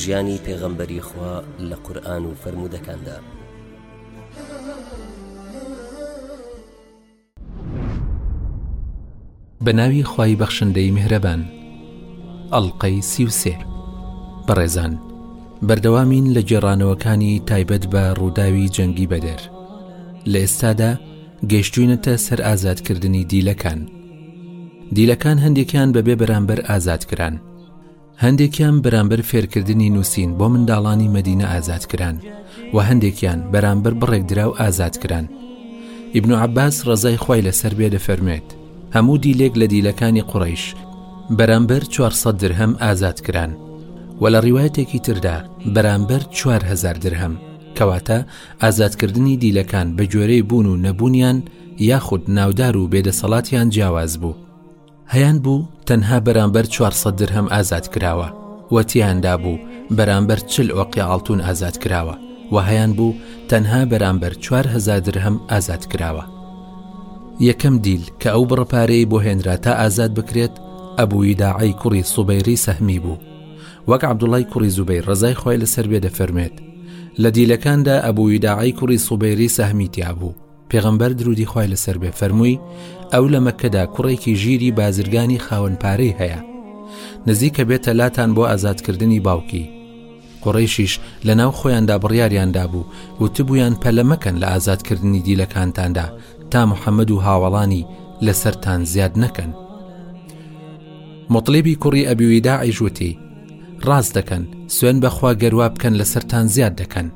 ژیانی پێغەمبەری خوا لە قورئان و فەرموودەکاندا. بەناوی خوای بەخشندەی میهرەبان ئەڵلقەی سی و سێ بەڕێزان بەردەوامین لە گێڕانەوەکانی تایبەت بە ڕووداوی جەنگی بەدەر لە ئێستادا گەشتوینەتە سەر ئازادکردنی دیلەکان دیلەکان هەندێکیان بەبێ بەرامبەر ئازاد کران هەندێکیان بەرامبەر فێرکردنی نووسین بۆ منداڵانی مەدینە ئازاد کران و هەندێکیان بەرامبەر بڕێک دراو ئازاد کران ئیبن عباس ڕزای خی لەسەر بێ دەفەرمێت هەموو دیلێک لە دیلەکانی قڕیش بەرامبەر 400 درهم ئازاد کران و لە ڕیواەتێکی تردا بەرامبەر 4هزار درهم کەواتە ئازادکردنی دیلەکان بە گوێرەی بوون و نەبوونیان یاخود ناودار و بێدەسەڵاتیان جیاواز بوو هەیان بوو تەنها بەرامبەر چوار سەد درهەم ئازاد کراوە و تیاندا بوو بەرامبەر چل ئۆقیە ئاڵتون ئازاد کراوە و هەیان بوو تەنها بەرامبەر چوار هەزار درهەم ئازاد کراوە یەکەم دیل کە ئەو بڕە پارەی بۆ هێنرا تا ئازاد بکرێت ئەبووی داعی کوڕی سوبەیری سەهمی بوو وەک عبدوڵای کوڕی زوبەی ڕزای خۆی لەسەر بێ دەفەرمێت لە دیلەکاندا ئەبووی داعی کوڕی سوبەیری سەهمی تیا بوو پێغەمبەر درودی خوای لەسەر بێ فەرمووی ئەو لە مەکەدا کوڕێکی ژیری بازرگانی خاوەن پارەی هەیە نزیکە بێتە لاتان بۆ ئازادکردنی باوکی قڕیشیش لە ناو خۆیاندا بڕیاریاندا بوو وتبوویان پەلەمەکەن لە ئازادکردنی دیلەکانتاندا تا محەممەد و هاوڵانی لەسەرتان زیاد نەکەن مطلبی کوڕی ئەبیویدا عیژوتی ڕاست دەکەن سوێن بەخوا گەروا بکەن لەسەرتان زیاد دەکەن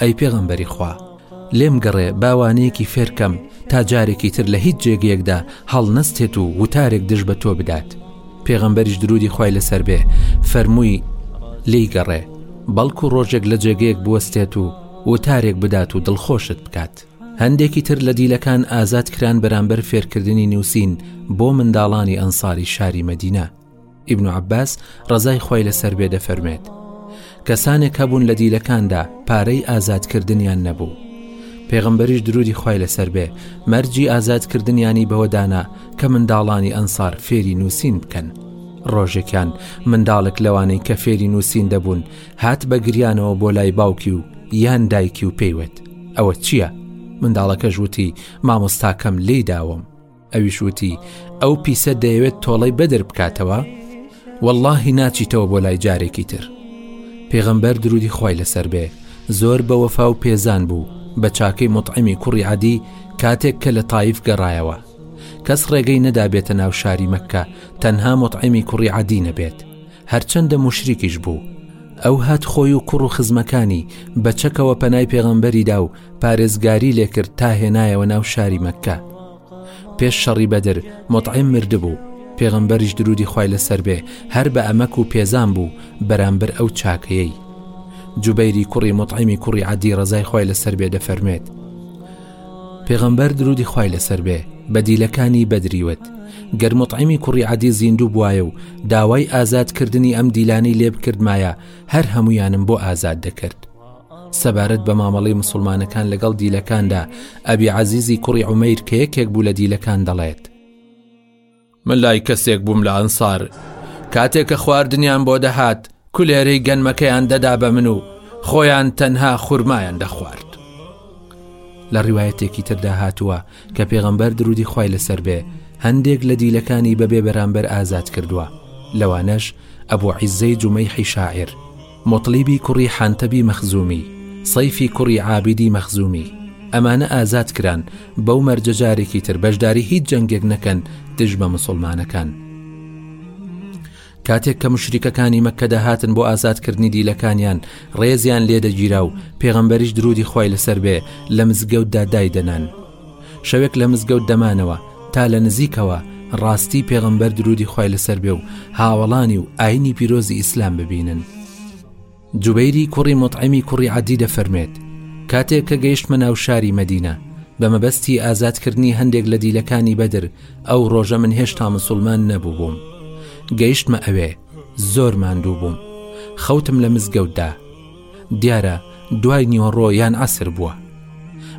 ئەی پێغەمبەری خوا لێم گەڕێ باوانەیەکی فێرکەم تا جارێکی تر لە هیچ جێگەیەکدا هەڵنەستێت و وتارێک دژ بە تۆ بدات پێغەمبەریش درودی خی لەسەر بێ فەرمووی لی گەڕێ بەڵکو ڕۆژێک لە جێگەیەک بوەستێت و وتارێک بدات و دڵخۆشت بکات هەندێکی تر لە دیلەکان ئازاد کران بەرامبەر فێرکردنی نووسین بۆ منداڵانی ئەنساری شاری مەدینە ئیبن عباس ڕزای خۆی لەسەر بێ دەفەرمێت کەسانێک هەبوون لە دیلەکاندا پارەی ئازادکردنیان نەبوو پێغمبەریش درودی خی لەسەر بێ مەرجی ئازادکردنیانی بەوەدانا کە منداڵانی ئەنسار فێری نووسین بکەن ڕۆژێکیان منداڵک لەوانەی کە فێری نووسین دەبوون هات بە گریانەوە بۆ لای باوکی و یان دایکی و پێیوت ئەوە چییە؟ منداڵەکە ژووتی مامۆستاکەم لی داوم ئەویش وتی ئەو پیسە دەیەوێت تۆڵەی بەدر بکاتەوە واللهی ناچیتەوە بۆ لای جارێکی تر پێغەمبەر درودی خی لەسەر بێ زۆر بە وەفا و پێزان بوو بە چاکەی مطعمی کوڕی عادی کاتێک کە لە تایف گەڕایەوە کەس ڕێگەی نەدابێتە ناو شاری مەکە تەنها مطعمی کوڕی عادی نەبێت هەرچەندە مشریکیش بوو ئەو هات خۆی و کوڕ و خزمەکانی بە چەکەوە پەنای پێغەمبەریدا و پارێزگاری لێکرد تا هێنایەوە ناو شاری مەککە پێش شەڕی بەدر مطعیم مردبوو پێغەمبەریش درودی خی لەسەر بێ هەر بە ئەمەک و پێزان بوو بەرامبەر ئەو چاکەیەی جوبەیری کوڕی مطعیمی کوڕی عادی ڕزای خی لەسەر بێ دەفەرمێت پێغەمبەر درودی خی لەسەر بێ بە دیلەکانی بەدریوت گەر مطعیمی کوڕی عادی زیندوو بواە و داوای ئازادکردنی ئەم دیلانی لێ بکردمایە هەر هەمویانم بۆ ئازاد دەکرد سەبارەت بە مامەڵەی مسوڵمانەکان لەگەڵ دیلەکاندا ئەبی عزیزی کوڕی عمەیر کە یەکێک بوو لە دیلەکان دەڵێت من لای کەسێک بووم لە ئەنسار کاتێک کە خواردنیان بۆ دەهات کولێرەی گەنمەکەیان دەدا بە من و خۆیان تەنها خورمایان دەخوارد لە ڕیواەتێکی تردا هاتووە کە پێغەمبەر درودی خی لەسەر بێ هەندێک لە دیلەکانی بەبێ بەرامبەر ئازاد کردووە لەوانەش ئەبوو عیزەی جومەی حیشاعر موتڵیبی کوڕی حەنتەبی مەخزوومی، سەیفی کوڕی عابیدی مەخزوومی، ئەمانە ئازاد کران، بەو مەرجە جارێکی تر بەشداری هیچ جەنگێک نەکەن دژ بە موسڵمانەکان. کاتێک کە موشریکەکانی مەککە دەهاتن بۆ ئازاد کردنی دیلەکانیان، ڕێزیان لێ دەگیرا و پێغەمبەریش درودی خوای لەسەر بێ لە مزگەوتدا دایدەنان. شەوێک لە مزگەوت دەمانەوە تا لە نزیکەوە ڕاستی پێغەمبەر درودی خی لەسەر بێ و هاوەڵانی و ئاینی پیرۆزی ئیسلام ببینن جوبەیری کوڕی مطعمی کوڕی عادی دەفەرمێت کاتێک کە گەیشتمە ناو شاری مەدینە بە مەبەستی ئازادکردنی هەندێک لە دیلەکانی بەدر ئەو ڕۆژە من هێشتا مسلمان نەبوو بووم گەیشتمە ئەوێ زۆر ماندوو بووم خەوتم لە مزگەوتدا دیارە دوای نیوەڕۆ یان عەسر بووە.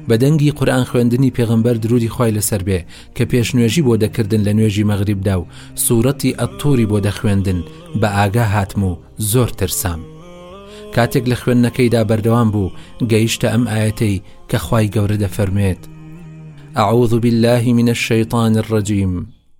بە دەنگی قورئان خوێندنی پێغەمبەر درودی خوای لەسەر بێ کە پێشنوێژی بۆ دەکردن لە نوێژی مەغریبدا و سوورەتی ئەتوری بۆ دەخوێندن بە ئاگا هاتم و زۆر ترسام. کاتێک لە خوێندنەکەیدا بەردەوام بوو گەیشتە ئەم ئایەتەی کە خوای گەورە دەفەرموێت، اعوذ باللە من الشیطان الرجیم.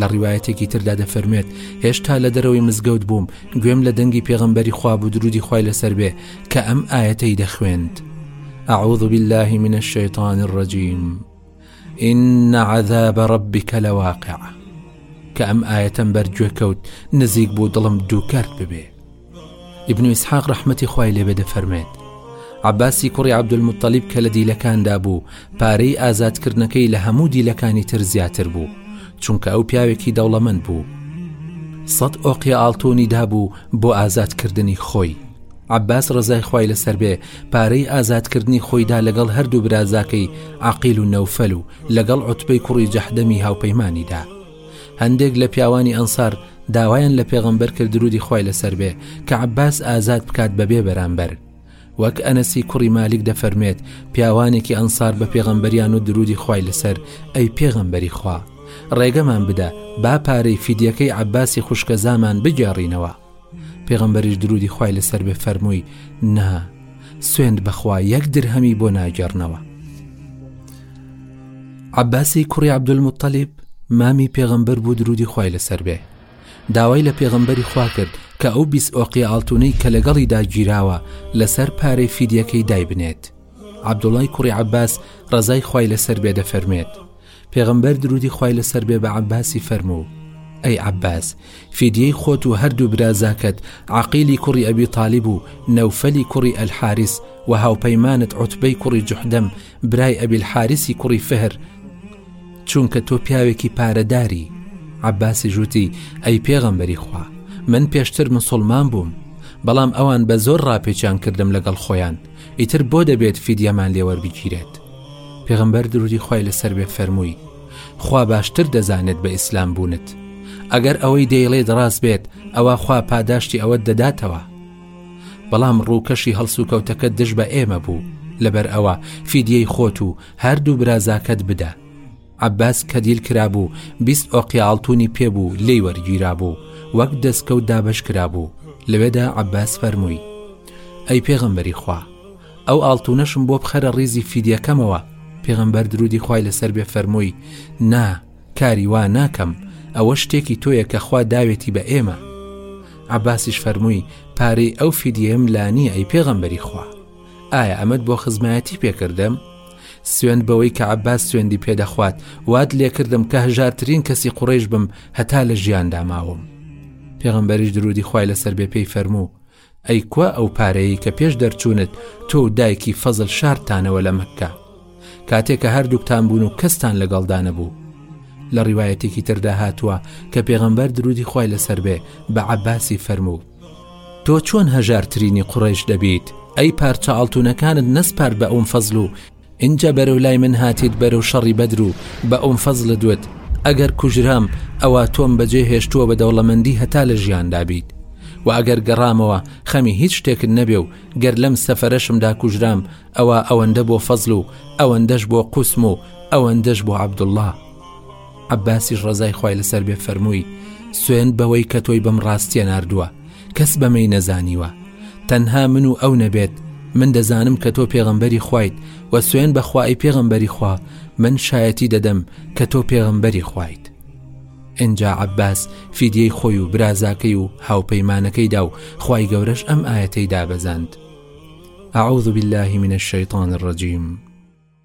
لە ڕیواەتێکی تردا دەفەرموێت هێشتا لە دەرەوەی مزگەوت بووم گوێم لە دەنگی پێغمبەری خواب و درودی خی لەسەر بێ کە ئەم ئاەتەی دەخوێند أعوذ بالله من الشيطان الرجيم إن عذاب ربك لواقع کە ئەم ئاەتەم بەرگوێ کەوت نزیک بوو دڵم دووکەرت ببێ ئیبن ئیسحاق ڕەحمەتی خوای لێبێ دەفەرمێت عباسی کوڕی عبدولمتەلیب کە لە دیلەکاندا بوو پارەی ئازادکردنەکەی لە هەموو دیلەکانی تر زیاتر بوو چونکە ئەو پیاوێکی دەوڵەمەند بوو سەد ئۆقیە ئاڵتونی دابوو بۆ ئازادکردنی خۆی عباس ڕزای خی لەسەر بێ پارەی ئازادکردنی خۆیدا لەگەڵ هەردوو برازاکەی عقیل و نەوفەل و لەگەڵ عوتبەی کوڕی جەحدەمی هاوپەیمانانیدا هەندێک لە پیاوانی ئەنسار داوایان لە پێغەمبەر کرد درودی خوای لەسەر بێ کە عباس ئازاد بکات بەبێ بەرامبەر وەک ئەنەسی کوڕی مالیک دەفەرمێت پیاوانێکی ئەنسار بە پێغەمبەریان و درودی خوای لەسەر ئەی پێغەمبەری خوا ڕێگەمان بدە با پارەی فیدیەکەی عباسی خوشکەزامان بگێڕینەوە پێغەمبەریش درودی خوای لەسەر بێ فەرمووی نا سوێند بەخوا یەک درهەمی بۆ ناگەڕنەوە عباسی کوڕی عبدولمطلیب مامی پێغەمبەر بوو درودی خوای لەسەر بێ داوای لە پێغەمبەری خوا کرد کە ئەو بیس ئۆقی ئاڵتونەی کە لەگەڵی داگیراوە لەسەر پارەی فیدیەکەی دایبنێت عبدوڵای کوڕی عباس ڕزای خوای لەسەر بێ دەفەرمێت پێغەمبەر درودی خوای لەسەر بێ بە عەباسی فەرموو، ئەی عەباس فیدیەی خۆت و هەردوو برازاکەت عەقیلی کوڕی ئەبی تالیب و نەوفەلی کوڕی ئەلحاریس و هاوپەیمانت عوتبەی کوڕی جوحدەم برای ئەبیل حاریسی کوڕی فهر چونکە تۆ پیاوێکی پارەداری عەباسی ژووتی ئەی پێغەمبەری خوا من پێشتر مسلمان بووم بەڵام ئەوان بە زۆر ڕاپێچیان کردم لەگەڵ خۆیان ئیتر بۆ دەبێت فیدیەمان لێوەربگیرێت پێغەمبەر درودی خوای لەسەر بێت فەرمووی خوا باشتر دەزانێت بە ئیسلام بوونت ئەگەر ئەوەی دەیڵێت ڕاست بێت ئەوە خوا پاداشتی ئەوە دەداتەوە بەڵام ڕووکەشی هەڵسوکەوتەکە دژ بە ئێمە بوو لەبەر ئەوە فیدیەی خۆت و هەردوو برازاکەت بدە عباس کە دیل کرابوو بیست ئۆقیاڵتونی پێبوو لی وەرگیرا بوو وەک دەستکەوت دابش کرابوو لەوێدا عباس فەرمووی ئەی پێغەمبەری خوا ئەو ئاڵتونەشم بۆ بخەرە ڕیزی فیدیەکەمەوە پێغەمبەر درودی خوای لەسەر بێ فەرمووی نا کاری وا ناکەم ئەوە شتێکی تۆیە کە خوا داوێتی بە ئێمە عباسیش فەرمووی پارەی ئەو فیدیم لانی ئەی پێغەمبەری خوا ئایا ئەمەد بۆ خزمایەتی پێکردم سوێند بەوەی کە عباس سوێندی پێدەخوات وات لێکردم کە هەژارترین کەسی قوڕێژ بم هەتا لە ژیاندا ماوم پێغەمبەریش درودی خوای لەسەر بێ پێی فەرموو ئەی کوا ئەو پارەیەی کە پێش دەرچوونت تۆ و دایکی فەزل شاردتانەوە لە مەککە کاتێک کە هەردووکتان بوون و کەستان لەگەڵدا نەبوو لە ڕیواەتێکی تردا هاتووە کە پێغەمبەر درودی خی لەسەر بێ بە عباسی فەرموو تۆ چۆن هەژارترینی قڕێش دەبیت ئەی پارچە ئاڵتونەکانت نەسپارد بە ئەوم فەزل و ئینجا بەرەو لای من هاتیت بەرەو شەڕی بەدر و بە ئوم فەزلت وت، ئەگەر کوژرام ئەوا تۆم بەجێ هێشتووە بە دەوڵەمەندی هەتا لە ژیاندا بیت، وە ئەگەر گەڕامەوە خەمی هیچ شتێکت نەبێ و گەر لەم سەفەرەشمدا کوژرام ئەوا ئەوەندە بۆ فەزل و ئەوەندەش بۆ قوسم و ئەوەندەش بۆ عەبدوڵڵا. عەباسیش ڕەزای خوای لەسەر بێ فەرمووی، سوێند بەوەی کە تۆی بەم ڕاستیە ناردووە، کەس بەمەی نەزانیوە، تەنها من و ئەو نەبێت، من دەزانم کە تۆ پێغەمبەری خوایت، وە سوێن بەخوا ئەی پێغەمبەری خوا، من شایەتی دەدەم کە تۆ پێغەمبەری خوایت. ئینجا عەباس فیدیەی خۆی و برازاکەی و هاوپەیمانەکەی دا و خوای گەورەش ئەم ئایەتەی دابەزاند، اعوذ باللە من الشیطان الرجیم.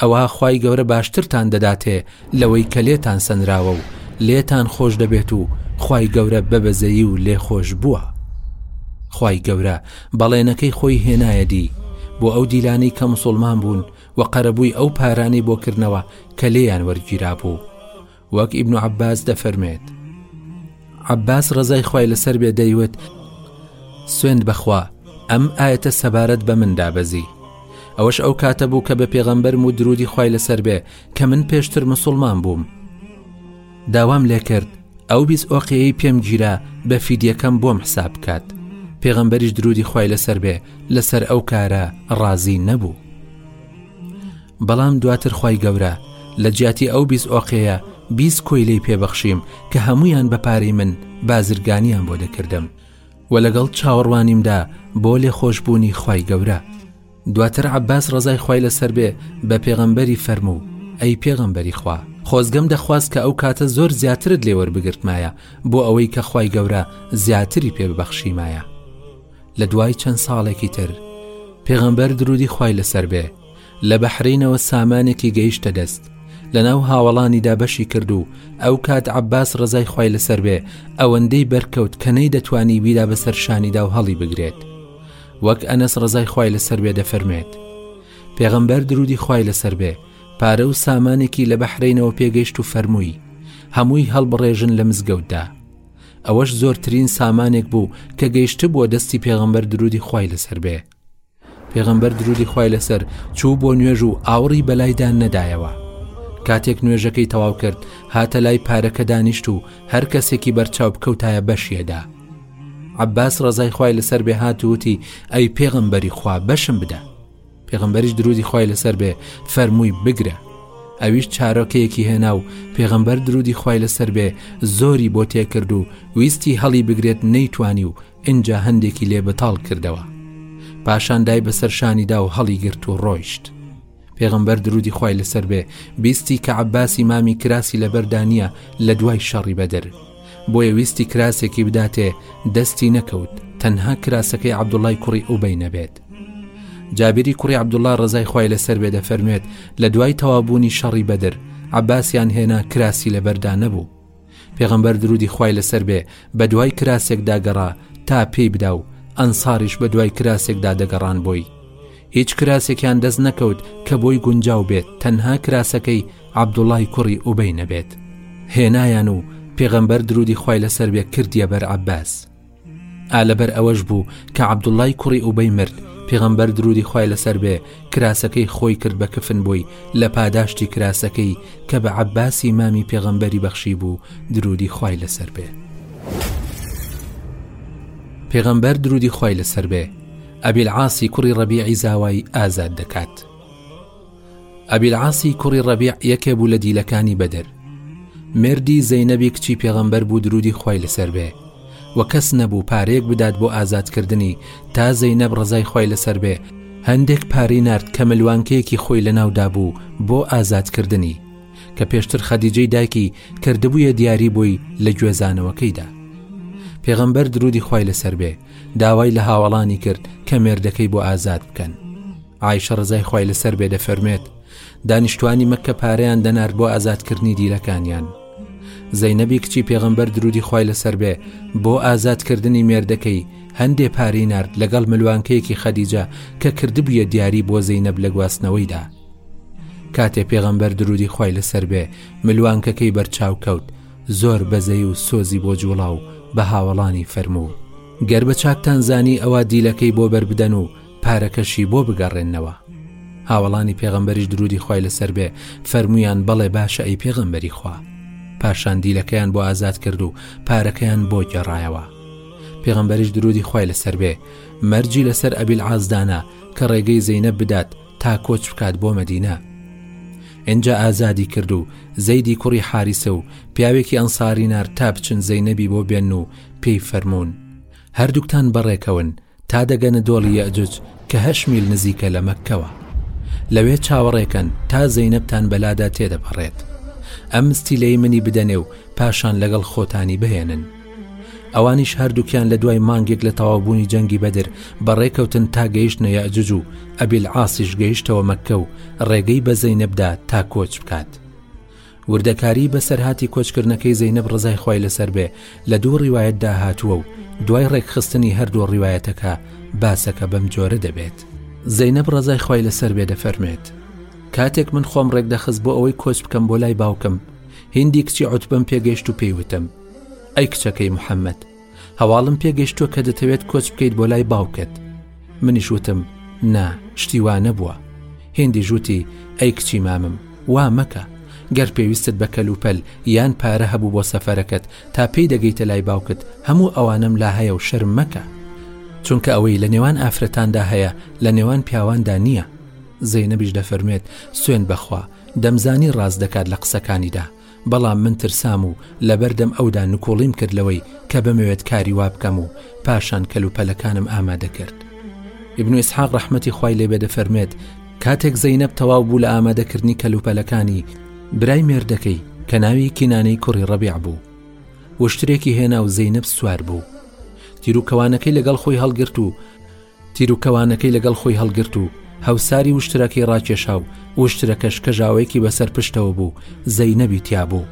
ئەوا خوای گەورە باشترتان دەداتێ لەوەی کە لێتان سەنراوە و لێتان خۆش دەبێت و خوای گەورە بە بەزەیی و لێ خۆش بووە خوای گەورە بەڵێنەکەی خۆی هێنایە دی بۆ ئەو دیلانی کە مسلمان بوون و قەرەبووی ئەو پارانەی بۆ کردنەوە کە لێیان وەرگیرا بوو وەک ئیبن عەباس دەفەرمێت، عەباس ڕەزای خوای لەسەر بێ دەیوت، سوێند بەخوا ئەم ئاەتە سەبارەت بە من دابەزی. ئەوەش ئەو کاتە بوو کە بە پێغەمبەرم و درودی خوای لەسەر بێ کە من پێشتر مسلمان بووم. داوام لێ کرد ئەو بیست ئۆقەیەی پێم گیرا بە فیدیەکەم بۆم حساب بکات. پێغەمبەریش درودی خوای لەسەر بێ لەسەر ئەو کارە ڕازی نەبوو. بەڵام دواتر خی گەورە لە جیاتی ئەو بیست ئۆقەیە بیست کۆیلەی پێبەخشیم کە هەمویان بەپارەی من بازرگانیان بۆ دەکردم و لەگەڵ چاوەڕوانیمدا بۆ لێ خۆشببوونی خی گەورە دواتر عباس ڕزای خی لەسەر بێ بە پێغەمبەری فەرموو ئەی پێغەمبەری خوا خۆزگەم دەخواست کە ئەو کاتە زۆر زیاترت لێوەربگرتمایە بۆ ئەوەی کە خی گەورە زیاتری پێ ببەخشیمایە لە دوای چەند ساڵێکی تر پێغەمبەر درودی خوای لەسەر بێ لە بەحرینەوە سامانێکی گەیشتە دەست لەناو هاوڵانیدا بەشی کرد و ئەو کات عباس ڕزای خوای لەسەر بێ ئەوەندەی بەرکەوت کە نەی دەتوانی ویرا بەسەر شانیدا و هەڵی بگرێت وەک ئەنەس ڕزای خوای لەسەر بێ دەفەرمێت پێغەمبەر درودی خوای لەسەر بێ پارە و سامانێکی لە بەحرینەوە پێگەیشت و فەرمووی هەمووی هەڵبڕێژن لە مزگەوتدا ئەوەش زۆرترین سامانێک بوو کە گەیشتبووە دەستی پێغەمبەر درودی خوای لەسەر بێ پێغەمبەر درودی خوای لەسەر چوو بۆ نوێژ و ئاوڕی بەلایدا نەدایەوە کاتێک نوێژەکەی تەواو کرد هاتە لای پارەکە دانیشت و هەر کەسێکی بەرچاو بکەوتایە بەشیەدا عباس ڕزای خوای لەسەر بێ هاتووتی ئەی پێغەمبەری خوا بەشم بدە پێغەمبەریش درودی خی لەسەر بێ فەرمووی بگرە ئەویش چارۆکەیەکی هێنا و پێغەمبەر درودی خی لەسەر بێ زۆری بۆ تێکرد و ویستی هەڵی بگرێت نەیتوانی و ئینجا هەندێکی لێ بەتاڵ کردەوە پاشان دای بەسەر شانیدا و هەڵی گرت و ڕۆیشت پێغەمبەر درودی خی لەسەر بێ بیستی کە عباسی مامی کراسی لەبەردانە لە دوای شەڕی بەدر بۆیە ویستی کراسێکی بداتێ دەستی نەکەوت تەنها کراسەکەی عبدوڵای کوڕی ئەوبەی نەبێت جابری کوڕی عبدوڵا ڕزای خی لەسەر بێ دەفەرموێت لە دوای تەوابوونی شەڕی بەدر عباسیان هێنا کراسی لەبەردا نەبوو پێغمبەر درودی خی لەسەر بێ بە دوای کراسێکدا گەڕا تا پێی بدا و ئەنساریش بە دوای کراسێکدا دەگەڕان بۆی هیچ کراسێکیان دەست نەکەوت کە بۆی گونجاو بێت تەنها کراسەکەی عبدوڵای کوڕی ئوبەی نەبێت هێنایان و پێغەمبەر درودی خی لەسەر بێ کردیە بەر عباس ئا لەبەر ئەوەش بوو کە عەبدوڵڵای کوڕی ئوبەی مرد، پێغەمبەر دروودی خوای لەسەر بێ کراسەکەی خۆی کرد بە کفن بۆی لە پاداشتی کراسەکەی کە بە عەبباسی مامی پێغەمبەری بەخشیبوو دروودی خوای لەسەر بێ. پێغەمبەر دروودی خوای لەسەر بێ ئەبیل عاسی کوڕی ڕەبیعی زاوای ئازاد دەکات. ئەبی العاسی کوڕی ڕەبیع یەکێ بوو لە دیلەکانی بەدر مێردی زەینەبی کچی پێغەمبەر بوو درودی خۆی لەسەر بێ و کەس نەبوو پارەیەک بدات بۆ ئازادکردنی تا زەینەب ڕزای خۆی لەسەر بێ هەندێک پارەی نرد کە ملوانکەیەکی خۆی لە ناودا بوو بۆ ئازادکردنی کە پێشتر خەدیجەی دایکی کردبوویە دیاری بووی لە گوێزانەوەکەیدا پێغەمبەر درودی خۆی لەسەر بێ داوای لە هاوڵانی کرد کە مێردەکەی بۆ ئازاد بکەن عایشە ڕزای خی لەسەر بێ دەفەرمێت دانیشتوانی مەکە پارەیان دەنارد بۆ ئازادکردنی دیلەکانیان زەینەبی کچی پێغمبەر درودی خی لەسەر بێ بۆ ئازادکردنی مێردەکەی هەندێ پارەی نرد لەگەڵ ملوانکەیەکی خەدیجە کە کردبووە دیاری بۆ زەینەب لە گواستنەوەیدا کاتێ پێغمبەر درودی خی لەسەر بێ ملوانکەکەی بەرچاو کەوت زۆر بەزەی و سۆزی بۆ جوڵا و بە هاوڵانی فەرموو گەر بە چاکتان زانی ئەوە دیلەکەی بۆ بەربدەن و پارەکەشی بۆ بگەڕێننەوە هاوەڵانی پێغەمبەریش درودی خی لەسەر بێ فەرمویان بەڵێ باشە ئەی پێغەمبەری خوا پاشان دیلەکەیان بۆ ئازاد کرد و پارەکەیان بۆ گەڕایەوە پێغەمبەریش درودی خی لەسەر بێ مەرجی لەسەر ئەبیل ئازدانە کە ڕێگەی زینە بدات تا کۆچ بکات بۆ مەدینە ئەجا ئازادی کرد و زەیدی کوڕی حاریسە و پیاوێکی ئەنساری نار تا بچن زەینەبی بۆ بێن و پێی فەرمونون هەردووکتان بەڕێکەون تا دەگەنە دۆڵی یەئجوج کە هەشت میل نزیکە لە مەککەوە لەوێ چاوەڕێکەن تا زەینەبتان بەلادا تێدەپەڕێت ئەم ستیلەی منی بدەنێ و پاشان لەگەڵ خۆتانی بهێنن ئەوانیش هەردووکیان لە دوای مانگێک لە تەواوبوونی جەنگی بەدر بەڕێکەوتن تا گەیشتە یەجوج و ئەبیل عاسیش گەیشتەوە مەکە و ڕێگەی بەزەی نەبدا تا کۆچ بکات وردەکاری بەسەرهاتی کۆچکردنەکەی زەینەب ڕزای خوای لەسەر بێ لە دوو ڕیواەتدا هاتووە و دوای ڕێکخستنی هەردوو ڕیواەتەکە باسەکە بەم جۆرە دەبێت زەینەب ڕزای خوای لەسەر بێ دەفەرمێت کاتێک من خۆم ڕێکدەخست بۆ ئەوەی کۆچ بکەم بۆ لای باوکم هندی کچی عوتبم پێگەیشت و پێیوتم ئەی کچەکەی محەممەد هەواڵم پێ گەشتووە کە دەتەوێت کۆچ بکەیت بۆ لای باوکت منیش وتم نا شتی وا نەبووە هێندی ژووتی ئەی کچی مامم وا مەکە گەر پێویستت بە کەلوپەل یان پارە هەبوو بۆ سەفەرەکەت تا پێی دەگەیتە لای باوکت هەموو ئەوانم لا هەیە و شەرم مەکە چونکە ئەوەی لە نێوان ئافرەتاندا هەیە لە نێوان پیاواندا نییە زەینەبیش دەفەرمێت سوێن بەخوا دەمزانی ڕاست دەکات لە قسەکانیدا بەڵام من ترسام و لەبەردەم ئەودا نکوڵیم کرد لەوەی کە بمەوێت کاری وا بکەم و پاشان کەلوپەلەکانم ئامادە کرد ابن اسحاق ڕحمەتی خی لێبێ دەفەرمێت کاتێک زەینەب تەواو بوو لە ئامادەکردنی کەلوپەلەکانی برای مێردەکەی کە ناوی کینانەی کوڕی ڕەبیع بوو وشترێکی هێنا و زەینەب سوار بوو تیرروکەوانەکەی لەگەڵ خۆی هەڵگرت و تیروکەوانەکەی لەگەڵ خۆی هەڵگرت و هەوساری وشترەکەی ڕاکێشا و وشترەکەش کەژاوەیەکی بەسەر پشتەوە بوو زەینەبی تیابوو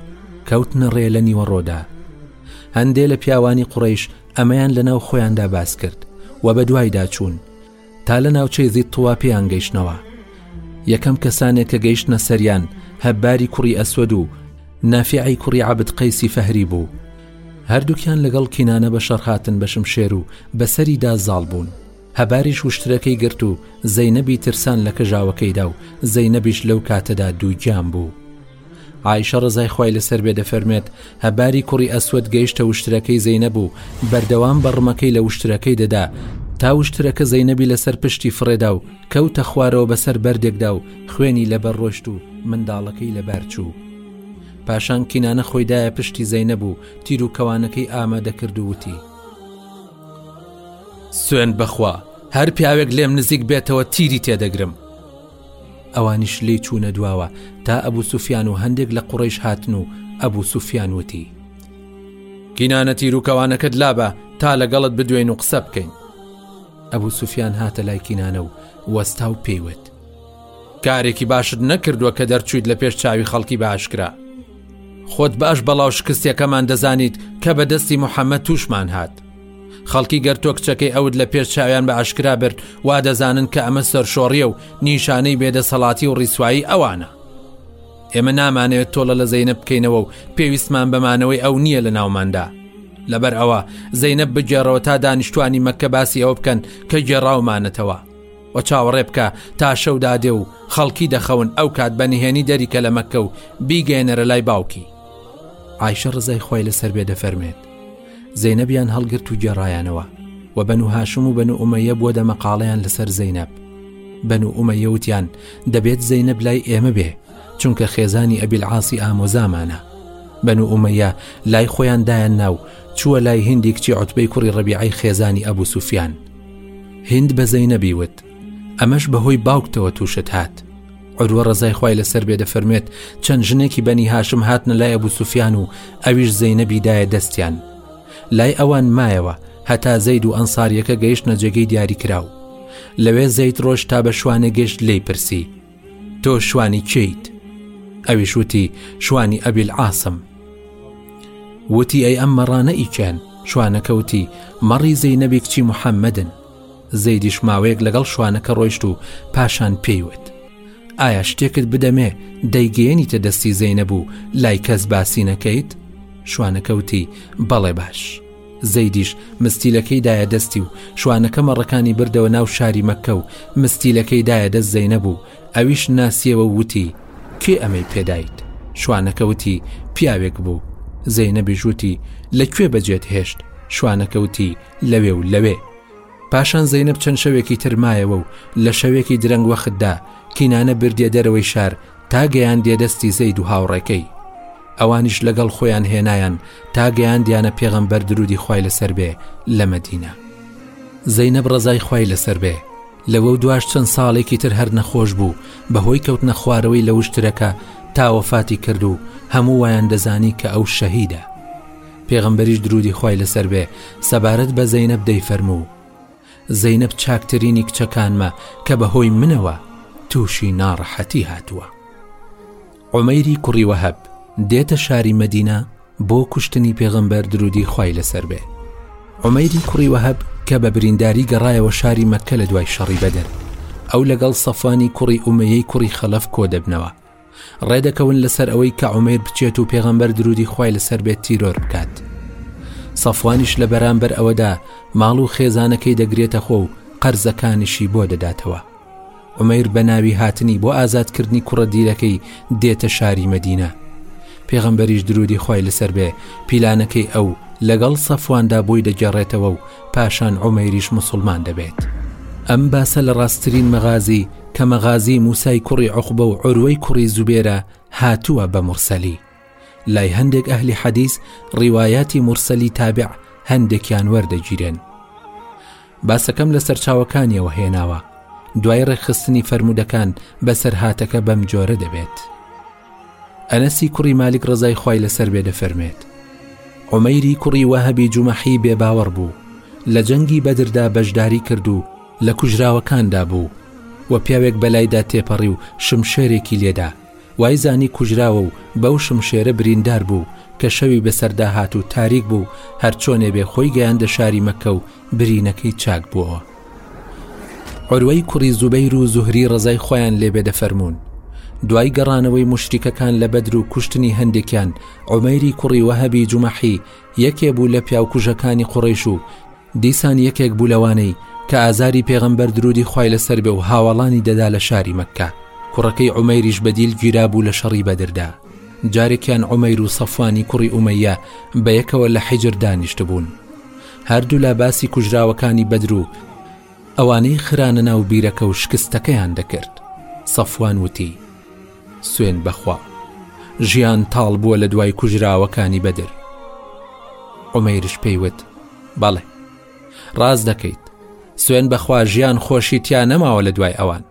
کەوتنە ڕێ لە نیوەڕۆدا هەندێ لە پیاوانی قڕیش ئەمەیان لە ناو خۆیاندا باس کرد و بە دوایدا چوون تا لە ناوچەی زیتتووا پێیان گەیشتنەوە یەکەم کەسانێک کە گەیشتە سەریان هەباری کوڕی ئەسود و نافعی کوڕی عبد قەیسی فەهری بوو هەردووکیان لەگەڵ کینانە بە شەڕ هاتن بە شمشێر و بەسەریدا زاڵ بوون هەباریش وشترەکەی گرت و زەینەبی ترسان لە کەژاوەکەیدا و زەینەبیش لەو کاتەدا دووگیان بوو ئایشە ڕزای خی لەسەر بێ دەفەرمێت هەباری کوڕی ئەسود گەیشتە وشترەکەی زەینەبوو بەردەوام بە ڕمەکەی لە وشترەکەی دەدا تا وشترەکە زەینەبی لەسەر پشتی فڕێدا و کەوتە خوارەوە بەسەر بەردێکدا و خوێنی لەبەر ڕۆشت و منداڵەکەی لەبارچوو پاشان کینانە خۆی دایە پشتی زەینەب و تیر و کەوانەکەی ئامادەکرد و وتی سوێن بەخوا هەر پیاوێک لێم نزیک بێتەوە تیری تێدەگرم ئەوانیش لی چوونە دواوە تا ئەبوو سوفیان و هەندێک لە قوڕیش هاتن و ئەبوو سوفیان وتی کینانە تیرروکەوانەکەت لابە تا لەگەڵت بدوێن و قسە بکەین ئەبوو سوفیان هاتە لای کینانە و وەستا و پێیوت کارێکی باشت نەکردووە کە دەرچوویت لە پێش چاوی خەڵکی بە ئاشکرا خۆت باش بەڵاو شکستەکەمان دەزانیت کە بە دەستی محەممەد تووشمان هات خەڵکی گەر تۆ کچەکەی ئەوت لە پێش چاویان بە ئاشکرا برد وا دەزانن کە ئەمە سەرشۆڕیە و نیشانەی بێدەسەڵاتی و ڕیسایی ئەوانە ئێمە نامانەوێت تۆڵە لە زەینە بکەینەوە و پێویستمان بەمانەوەی ئەو نییە لە ناوماندا لەبەر ئەوە زەینە بگێڕەوە تا دانیشتوانی مەکە باسی ئەوە بکەن کە گێڕاومانەتەوە وە چاوەڕێ بکە تا شەو دادێ و خەڵکی دەخەون ئەو کات بە نهێنی دەری کە لە مەکە و بیگەێنەرە لای باوکی ئایشە ڕزای خۆی لەسەر بێ دەفەرمێت زەینەبیان هەڵگرت و گێڕایانەوە و بەن و هاشم و بەن و ئومەیە بووە دەمەقاڵیان لەسەر زەینەب بەن و ئومەیەوتیان دەبێت زەینەب لای ئێمە بێ چونکە خێزانی ئەبیل عاسی ئامۆزامانە بەن و ئومەیە لای خۆیان دایان ناو چووە لای هندی کچی عوتبەی کوڕی ڕەبیعی خێزانی ئەبوو سوفیان هیند بە زەینەبی وت ئەمەش بەهۆی باوکتەوە تووشت هات عروە ڕزای خی لەسەر بێ دەفەرمێت چەند ژنێکی بەنی هاشم هاتنە لای ئەبوو سوفیان و ئەویش زەینەبی دایە دەستیان لای ئەوان مایەوە هەتا زەید و ئەنساریەکە گەیشتە جێگەی دیاری کراو لەوێ زەیت ڕۆژ تا بە شوانێ گەشت لی پرسی تۆ شوانی کێیت ئەویش وتی شوانی ئەبیل عاسم وتی ئەی ئەم مەڕانە ئیکیان شوانەکەوتی مەڕی زەی نەبی کچی محەممەدن زەیدیش ماوەیەک لەگەڵ شوانەکە ڕۆیشت و پاشان پێیوت ئایا شتێکت بدەمێ دەیگەیەنی تە دەستی زەینە بوو لای کەس باسی نەکەیت شوانەکەوتی بەڵێ باش زەیدیش مستیلەکەی دایە دەستی و شوانەکە مەڕەکانی بردەوە ناو شاری مەککە و مستیلەکەی دایە دەست زەینەب و ئەویش ناسیەوە و وتی کێ ئەمەی پێدایت شوانەکە وتی پیاوێک بوو زەینەبیش وتی لە کوێ بەجێت هێشت شوانەکە وتی لەوێ و لەوێ پاشان زەینەب چەند شەوێکی تر مایەوە و لە شەوێکی درەنگ وەختدا کینانە بردیە دەرەوەی شار تا گەیان دێدەستی زەید و هاوڕێکەی ئەوانیش لەگەڵ خۆیان هێنایان تا گەیان دیانە پێغم بەر درودی خی لەسەر بێ لە مەدینە زەینەب ڕزای خی لەسەر بێ لەوە و دواش چەند ساڵێکی تر هەر نەخۆش بوو بەهۆی کەوتنە خوارەوەی لە وشترەکە تاوەفاتی کرد و هەموو وایان دەزانی کە ئەو شەهیدە پێغەمبەریش درودی خوای لەسەر بێ سەبارەت بە زەینەب دەیفەرموو، زەینەب چاکترینی کچەکانمە کە بە هۆی منەوە تووشی ناڕەحەتی هاتووە. عومەیری کوڕی وەهەب دێتە شاری مەدینە بۆ کوشتنی پێغەمبەر درودی خوای لەسەر بێ. عومەیری کوڕی وەهەب کە بە برینداری گەڕایەوە شاری مەککە لە دوای شەڕی بەدر، ئەو لەگەڵ سەفوانی کوڕی ئومەیەی کوڕی خەڵەف کۆ دەبنەوە. ڕێدەکەون لەسەر ئەوەی کە عمیر بچێت و پێغەمبەر درودی خی لەسەر بێت تیرۆر بکات سەفوانیش لە بەرامبەر ئەوەدا ماڵ و خێزانەکەی دەگرێتە خۆ و قەرزەکانیشی بۆ دەداتەوە عمیر بە ناوی هاتنی بۆ ئازادکردنی کوڕە دیرەکەی دێتە شاری مەدینە پێغەمبەریش درودی خی لەسەر بێ پیلانەکەی ئەو لەگەڵ سەفواندا بۆی دەگەڕێتەوە و پاشان عومەیریش موسڵمان دەبێت ئەم باسە لە ڕاستترین مەغازی کە مەغازی موسای کوڕی عقبە و عروەی کوڕی زوبێرە هاتووە بە مرسەلی لای هەندێک ئەهلی حەدیس ڕیواەتی مرسەلی تابع هەندێکیان وەردەگیرێن باسەکەم لە سەرچاوەکانیەوە هێناوە دوای ڕێکخستنی فەرمودەکان بەسەرهاتەکە بەم جۆرە دەبێت. ئەنەسی کوڕی مالیک ڕەزای خوای لەسەر بێ دەفەرمێت، عومەیری کوڕی وەهبی جومەحی بێ باوەڕ بوو، لە جەنگی بەدردا بەشداری کرد و لە کوژراوەکاندا بوو، و پیاوێک بەلایدا تێپەڕی و شمشێرێکی لێدا، وای زانی کوژراوە و بەو شمشێرە بریندار بوو، کە شەوی بەسەردا هات و تاریک بوو، هەرچۆنێ بێ خۆی گەیاندە شاری مەککە و برینەکەی چاک بووەوە. عروەی کوڕی زوبەیر و زوهری ڕەزای خۆیان لێبێ دەفەرموون دوای گەڕانەوەی مشتیکەکان لە بەدر و کوشتنی هەندێکیان عمەری کوڕی وەهبی جومەحی یەکێ بوو لە پیاوکوژەکانی قوڕیش و دیسان یەکێک بوو لەوانەی کە ئازاری پێغەمبەر درودی خوای لەسەر بێ و هاوەڵانی دەدا لە شاری مەکە کوڕەکەی عمەریش بەدیل گیرا بوو لە شەڕی بەدردا جارێکیان عمەیر و سەفوانی کوڕی ئومەیە بە یەکەوە لە حیجر دانیشتبوون هەردوولا باسی کوژراوەکانی بەدر و ئەوانەی خرانە ناو بیرەکە و شکستەکەیان دەکرد سەفوان وتی سوێن بەخوا ژیان تاڵ بووە لە دوای کوژراوەکانی بەدر عمەیرش پێیوت بەڵێ ڕاز دەکەیت سوێن بەخوا ژیان خۆشی تیا نەماوە لە دوای ئەوان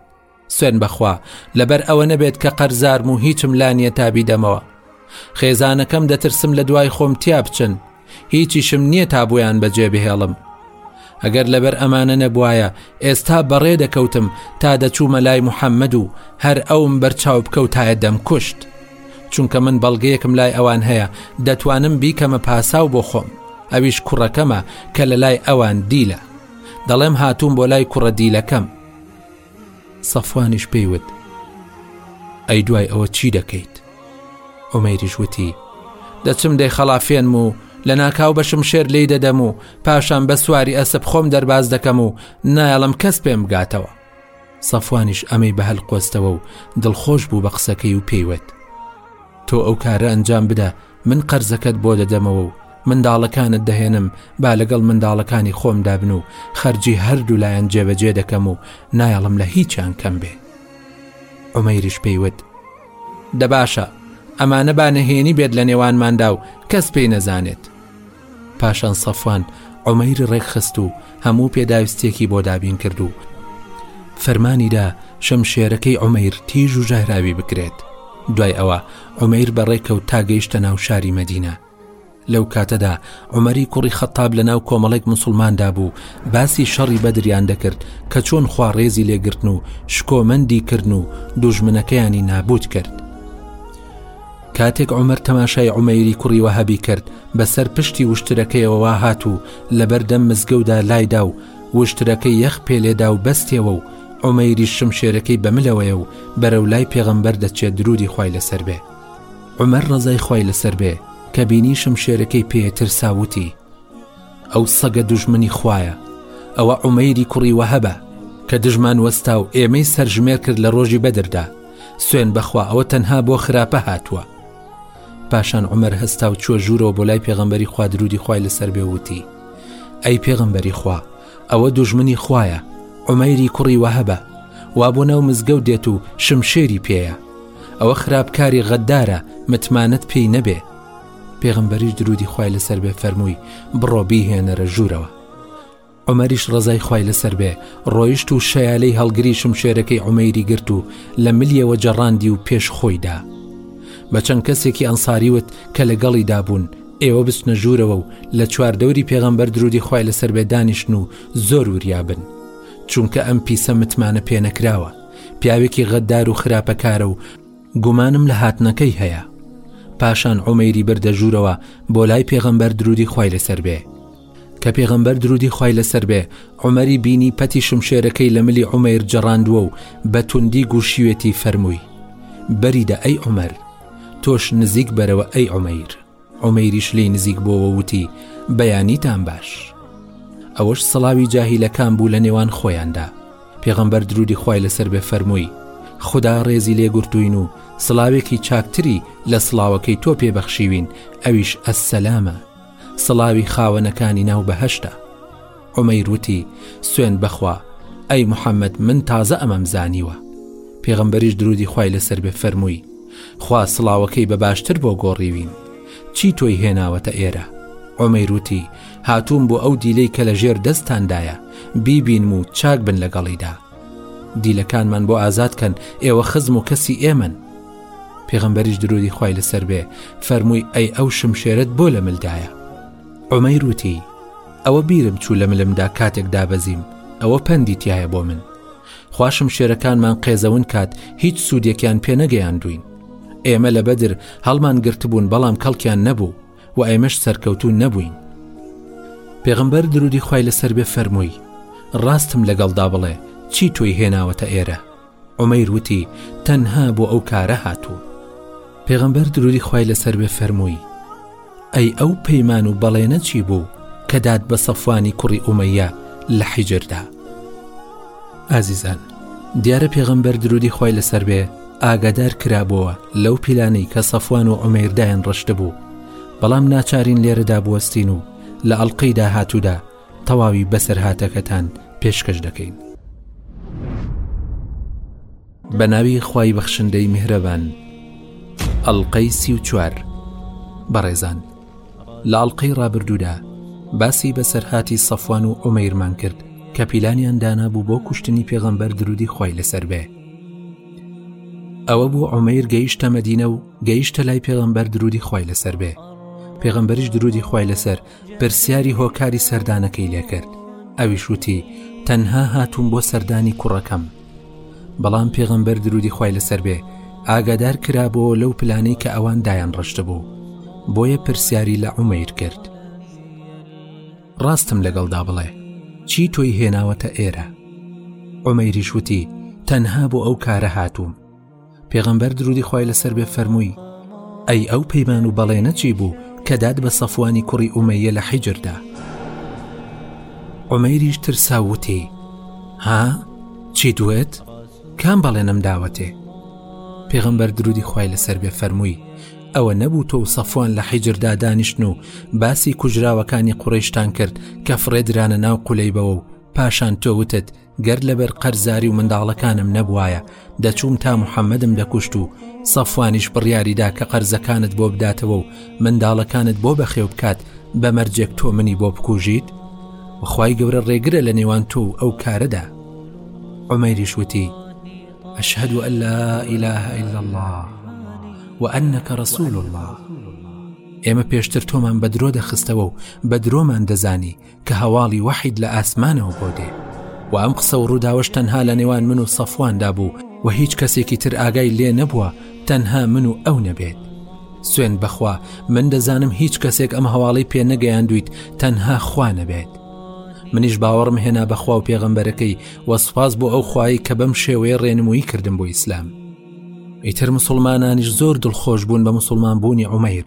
سوێن بەخوا لەبەر ئەوە نەبێت کە قەرزارم و هیچم لا نییە تا بیدەمەوە خێزانەکەم دەترسم لە دوای خۆم تیا بچن هیچیشم نییە تا بۆیان بەجێ بهێڵم ئەگەر لەبەر ئەمانە نەبواە ئێستا بەڕێ دەکەوتم تا دەچوومە لای محەممەد و هەر ئەوم بەرچاو بکەوتایە دەم کوشت چونکە من بەڵگەیەکم لای ئەوان هەیە دەتوانم بیکەمە پاساو بۆ خۆم ئەویش کوڕەکەمە کە لە لای ئەوان دیلە دەڵێم هاتووم بۆ لای کوڕە دیلەکەم سەفوانیش پێی وت ئەی دوای ئەوە چی دەکەیت ئۆمەیریش وتی دەچم دەی خەڵافێنم و لە ناکاو بەشم شێر لی دەدەم و پاشان بە سواری ئەسب خۆم دەرباز دەکەم و نایەڵم کەس پێم بگاتەوە سەفوانیش ئەمەی بە هەل قۆستەوە و دڵخۆش بوو بە قسەکەی و پێیوت تۆ ئەو کارە ئەنجام بدە من قەرزەکەت بۆ دەدەمەوە و منداڵەکانت دەهێنم با لەگەڵ منداڵەکانی خۆم دابن و خەرجی هەردوو لایەن جێبەجێ دەکەم و نایەڵم لە هیچیان کەم بێ ئۆمەیریش پێیوت دەباشە ئەمانە با نهێنی بێت لە نێوانماندا و کەس پێی نەزانێت پاشان سەفوان عومەیری ڕێکخست و هەموو پێداویستیەکی بۆ دابین کرد و فەرمانیدا شەمشێرەکەی عمەیر تیژ و ژەهراوی بکرێت دوای ئەوە عمەیر بەڕێکەوت تا گەیشتە ناو شاری مەدینە لەو کاتەدا عمەری کوڕی خەتاب لە ناو کۆمەڵێک مسلماندا بوو باسی شەڕی بەدریان دەکرد کە چۆن خوا ڕێزی لێگرتن و شکۆمەندی کردن و دوژمنەکەیانی نابوت کرد کاتێک عومەر تەماشای عومەیری کوڕی وەهەبی کرد بەسەر پشتی وشترەکەیەوە وا هات و لەبەر دەم مزگەودا لایدا و وشترەکەی یەخ پێ لێدا و بەستیەوە و عومەیری شمشێرەکەی بەملەوەیە و بەرەو لای پێغەمبەر دەچێت درودی خوای لەسەر بێ عمر ڕزای خی لەسەر بێ کە بینی شمشێرەکەی پێ ترساوتی ئەو سەگە دوژمنی خوایە ئەوە عومەیری کوڕی وەهەبە کە دژمان وەستا و ئێمەی سەرژمێر کرد لە ڕۆژی بەدردا سوێن بەخوا ئەوە تەنها بۆ خراپە هاتووە پاشان عمر هەستا و چوە ژوورەوە بۆ لای پێغەمبەری خوا درودی خوای لەسەر بێ وتی ئەی پێغمبەری خوا ئەوە دوژمنی خوایە عمەیری کوڕی وەهبە وا بۆ ناو مزگەوت دێت و شمشێری پێەیە ئەوە خراپکاری غەددارە متمانەت پێی نەبێ پێغەمبەریش درودی خوای لەسەر بێ فەرمووی بڕۆ بیهێنەرە ژوورەوە عمەریش ڕزای خوای لەسەر بێ ڕۆیشت و شەیالەی هەڵگری شمشێرەکەی عمەیری گرت و لە ملیەوە جەڕاندی و پێش خۆیدا بە چەند کەسێکی ئەنساریوت کە لەگەڵی دابوون ئێوە بستنە ژوورەوە و لە چواردەوری پێغەمبەر درودی خوای لەسەر بێ دانیشتن و زۆر وریابن چونکە ئەم پیسە متمانە پێنەکراوە پیاوێکی غەددار و خراپەکارە و گومانم لە هاتنەکەی هەیە. پاشان عومەیری بردە ژوورەوە بۆ لای پێغەمبەر درودی خوای لەسەر بێ کە پێغەمبەر درودی خوای لەسەر بێ عمەری بینی پەتی شمشێرەکەی لە ملی عمەیر جەڕاندووە و بە توندی گوشیوێتی فەرمووی بەریدە ئەی عمەر تۆش نزیک بەرەوە ئەی عمەیر عومەیریش لێی نزیک بۆوە وتی بەیانیتان باش ئەوەش سڵاوی جاهیلەکان بوو لە نێوان خۆیاندا پێغەمبەر درودی خی لەسەر بێ فەرمووی خدا ڕێزی لێگرتوین و سڵاوێکی چاکتری لە سڵاوەکەی تۆ پێبەخشیوین ئەویش ئەسەلامە سڵاوی خاوەنەکانی ناو بەهشتا عومەیر وتی، سوێند بەخوا، ئەی محەمەد من تازە ئەمەم زانیوە. پێغەمبەریش درودی خوای لەسەر بێ فەرمووی، خوا سڵاوەکەی بە باشتر بۆ گۆڕیوین. چی تۆی هێناوەتە ئێرە؟ عومەیر وتی، هاتووم بۆ ئەو دیلەی کە لە ژێر دەستتاندایە، بیبینم و چاک بن لەگەڵیدا. دیلەکانمان بۆ ئازاد کەن، ئێوە خزم و کەسی ئێمەن. پێغەمبەریش درودی خوای لەسەر بێ فەرمووی، ئەی ئەو شمشێرەت بۆ لە ملدایە؟ عومەیر وتی، ئەوە بیرم چوو لە ملمدا کاتێک دابەزیم ئەوە پەندی تایە بۆ من خواشم شێرەکانمان قێزەون کات هیچ سوودێکیان پێنەگەیاندوین ئێمە لە بەدر هەڵمان گرتبوون بەڵام کەڵکیان نەبوو و ئێمەش سەرکەوتوو نەبووین پێغمبەر درودی خی لەسەر بێ فەرمووی ڕاستم لەگەڵدا بڵێ چی تۆی هێناوەتە ئێرە عومەیر وتی، تەنها بۆ ئەو کارە هاتووم. پێغەمبەر درودی خوای لەسەر بێ فەرمووی، ئەی ئەو پەیمان و بەڵێنە چی بوو کە دات بە سەفوانی کوڕی ئومەیە لە حیجردا؟ ئازیزان دیارە پێغەمبەر درودی خوای لەسەر بێ ئاگادار کرابووە لەو پیلانەی کە سەفوان و ئومەیردایان ڕشتبوو بەڵام ناچارین لێرەدا بوەستین و لە ئەڵلقەی داهاتوودا تەواوی بەسەرهاتەکەتان پێشکەش دەکەین. بەناوی خوای بەخشندەی میهرەبان ئەڵلقەی سی و چوار بەڕێزان لە ئەڵلقەی ڕابردوودا باسی بەسەرهاتی سەفوان و ئۆمەیرمان کرد کە پیلانیان دانابوو بۆ کوشتنی پێغەمبەر درودی خۆی لەسەر بێ ئەوە بوو ئۆمەیر گەیشتە مەدینە و گەیشتە لای پێغەمبەر درودی خۆی لەسەر بێ پێغەمبەریش درودی خۆی لەسەر پرسیاری هۆکاری سەردانەکەی لێکرد ئەویش وتی تەنها هاتووم بۆ سەردانی کوڕەکەم بەڵام پێغەمبەر درودی خی لەسەر بێ ئاگادار کرابەوە لەو پلانەی کە ئەوان دایان ڕشت بوو بۆیە پرسیاری لە عمەیر کرد ڕاستم لەگەڵدا بڵێ چی تۆی هێناوەتە ئێرە عمەیریش وتی تەنها بۆ ئەو کارە هاتووم پێغەمبەر درودی خی لەسەر بێ فەرمووی ئەی ئەو پەیمان و بەڵێ نەچی بوو کە داد بە سەفوانی کوڕی ئومەیە لە حیجردا ئۆمەیریش ترسا وتی ها چی دوێت کام بەڵێنم داوەتێ پێغەمبەر درودی خی لەسەر بێ فەرمووی ئەوە نەبوو تۆ و سەفوان لە حیجردا دانیشتن و باسی کوژراوەکانی قڕیشتان کرد کە فڕێدرانە ناو قولەیبەوە و پاشان تۆوتت گەر لەبەر قەرزاری و منداڵەکانم نەبوایە دەچووم تا محەممەدم دەکوشت و سەفوانیش بڕیاریدا کە قەرزەکانت بۆ بداتەوە و منداڵەکانت بۆ بەخێو بکات بە مەرجێک تۆ منی بۆ بکوژیت وخوای گەورە ڕێگرە لە نێوان تۆ و ئەو کارەدا عمەریش وتی ئەشهد و ئەللا ئیلاه إلا الله وأنك رسول الله ئێمە پێشتر تۆمان بە درۆ دەخستەوە و بە درۆمان دەزانی کە هەواڵی وەحید لە ئاسمانەوە بۆ دێ و ئەم قسە و ڕووداوەش تەنها لە نێوان من و سەفواندا بوو و هیچ کەسێکی تر ئاگای لێ نەبووە تەنها من و ئەو نەبێت سوێن بەخوا من دەزانم هیچ کەسێک ئەم هەواڵی پێ نەگەیاندویت تەنها خوا نەبێت منیش باوەڕم هێنا بەخوا و پێغەمبەرەکەی وەسپاس بۆ ئەو خوایی کە بەم شێوەیە ڕێنمویی کردم بۆ ئیسلام ئیتر مسلمانانیش زۆر دڵخۆش بوون بە مسلمان بوونی عمیر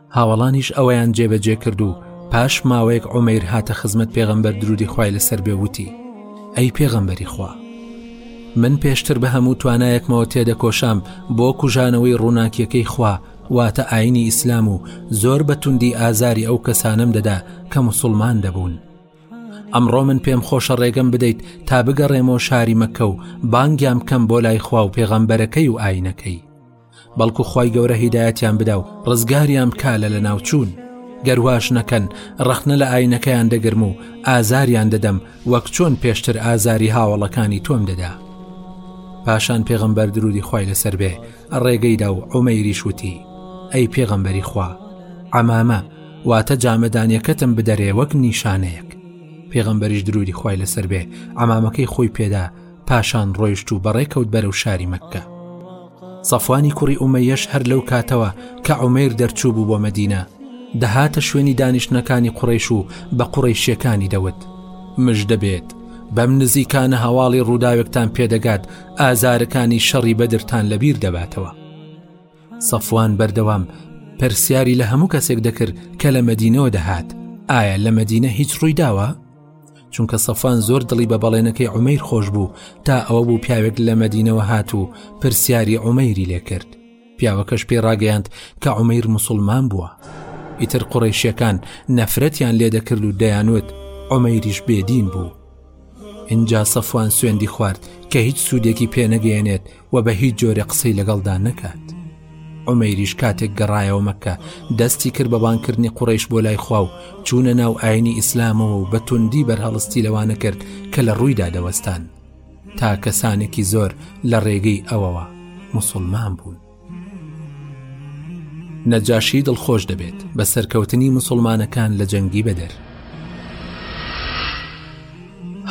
هاوەڵانیش ئەویان جێبەجێ کرد و پاش ماوەیەک عمەیر هاتە خزمەت پێغەمبەر درودی خی لەسەر بێ وتی ئەی پێغەمبەری خوا من پێشتر بە هەموو توانایەکمەوە تێدەکۆشام بۆ کوژانەوەی ڕووناکیەکەی خوا واتە ئاینی ئیسلام و زۆر بە توندی ئازاری ئەو کەسانم دەدا کە مسلمان دەبوون ئەمڕۆ من پێم خۆشە ڕێگەم بدەیت تا بگەڕێمەوە شاری مەکە و بانگیان بکەم بۆ لای خوا و پێغەمبەرەکەی و ئاینەکەی بەڵکو خوای گەورە هیدایەتیان بدا و ڕزگاریان بکا لە لەناوچوون گەر واش نەکەن ڕەخنە لە ئاینەکەیان دەگرم و ئازاریان دەدەم وەک چۆن پێشتر ئازاری هاوڵەکانی تۆم دەدا پاشان پێغەمبەر درودی خی لەسەر بێ ڕێگەیدا و ئۆمەیریش وتی ئەی پێغەمبەری خوا ئەمامە واتە جامەدانیەکەتم بدەرێ وەک نیشانەیەک پێغەمبەریش درودی خی لەسەر بێ ئەمامەکەی خۆی پێدا پاشان ڕۆیشت و بەڕێ کەوت بەرەو شاری مەککە سەفوانی کوڕی ئومەیەش هەر لەو کاتەوە کە عمیر دەرچوو بوو بۆ مەدینە دەهاتە شوێنی دانیشتنەکانی قڕیش و بە قڕیشیەکانی دەوت مژ دەبێت بەم نزیکانە هەواڵی ڕووداوێکتان پێدەگات ئازارەکانی شەڕی بەدرتان لەبیر دەباتەوە سەفوان بەردەوام پرسیاری لە هەموو کەسێک دەکرد کە لە مەدینەوە دەهات ئایا لە مەدینە هیچ ڕووی داوە؟ چونکە سەفان زۆر دڵی بە بەڵێنەکەی عمەیر خۆش بوو تا ئەوە بوو پیاوێک لە مەدینەوە هات و پرسیاری عمەیری لێ کرد پیاوەکەش پێ ڕاگەیاند کە عمەیر مسلمان بووە ئیتر قڕیشیەکان نەفرەتیان لێ دەکرد و دەیانوت عمەیریش بێدین بوو اینجا سەفوان سوێندی خوارد کە هیچ سوودێکی پێنەگەیەنێت و بە هیچ جۆرێ قسەی لەگەڵدا نەکات عمەیریش کاتێک گەڕایەوە مەکە دەستی کرد بە بانکردنی قوڕیش بۆ لای خوا و چوونە ناو ئاینی ئیسلامەوە و بە توندی بەرهەڵستی لەوانە کرد کە لە ڕوویدا دەوەستان تا کەسانێکی زۆر لە ڕێگەی ئەوەوە مسلمان بوون نەجاشی دڵخۆش دەبێت بە سەرکەوتنی مسلمانەکان لە جەنگی بەدەر